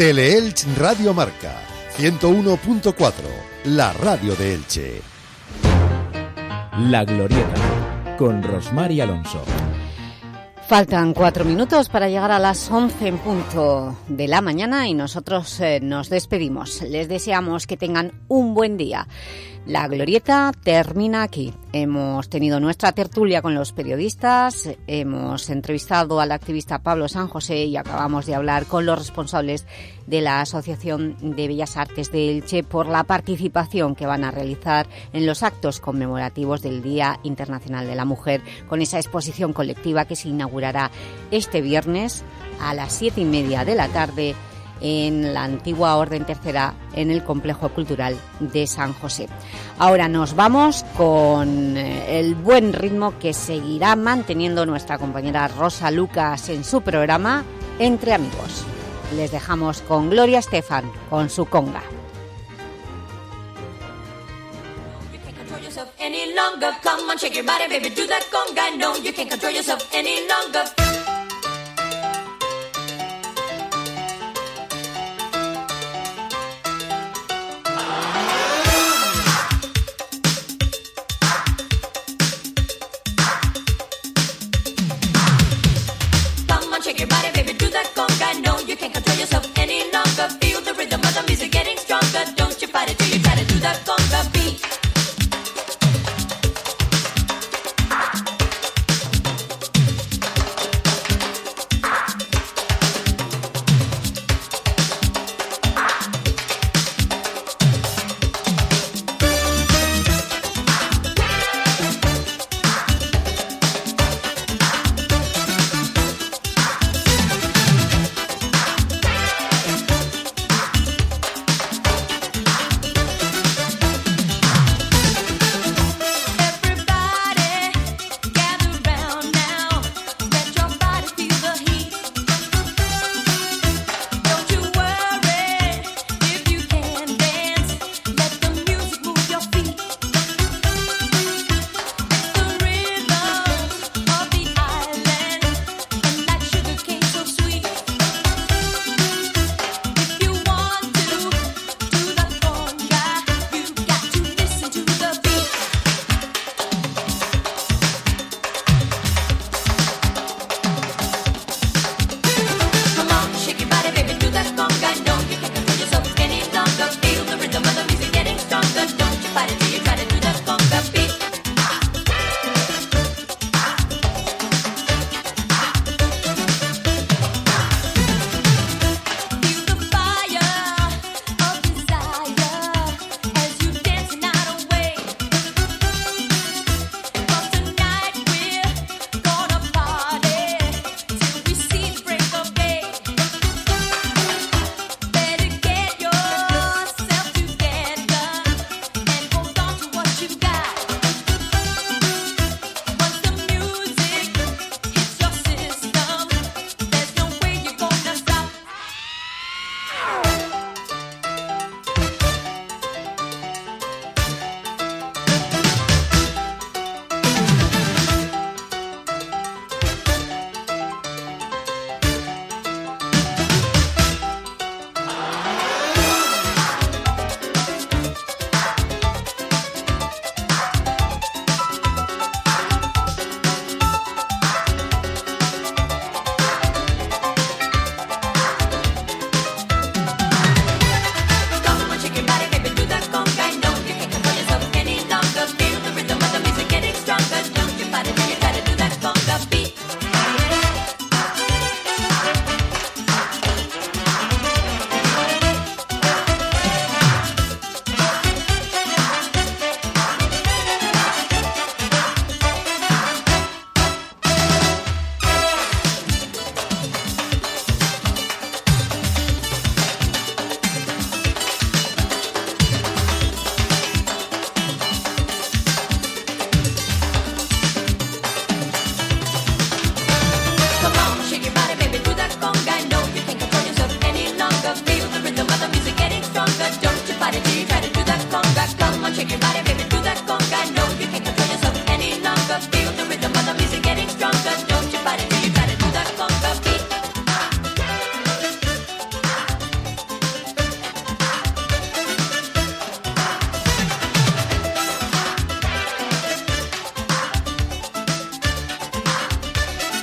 Teleelch Radio Marca 101.4, la radio de Elche. La Glorieta, con Rosmar y Alonso. Faltan cuatro minutos para llegar a las 11 en punto de la mañana y nosotros eh, nos despedimos. Les deseamos que tengan un buen día. La glorieta termina aquí. Hemos tenido nuestra tertulia con los periodistas, hemos entrevistado al activista Pablo San José y acabamos de hablar con los responsables de la Asociación de Bellas Artes de Elche por la participación que van a realizar en los actos conmemorativos del Día Internacional de la Mujer con esa exposición colectiva que se inaugurará este viernes a las siete y media de la tarde en la antigua Orden Tercera en el Complejo Cultural de San José. Ahora nos vamos con eh, el buen ritmo que seguirá manteniendo nuestra compañera Rosa Lucas en su programa Entre Amigos. Les dejamos con Gloria Estefan, con su conga. any longer. Come on. No. that don't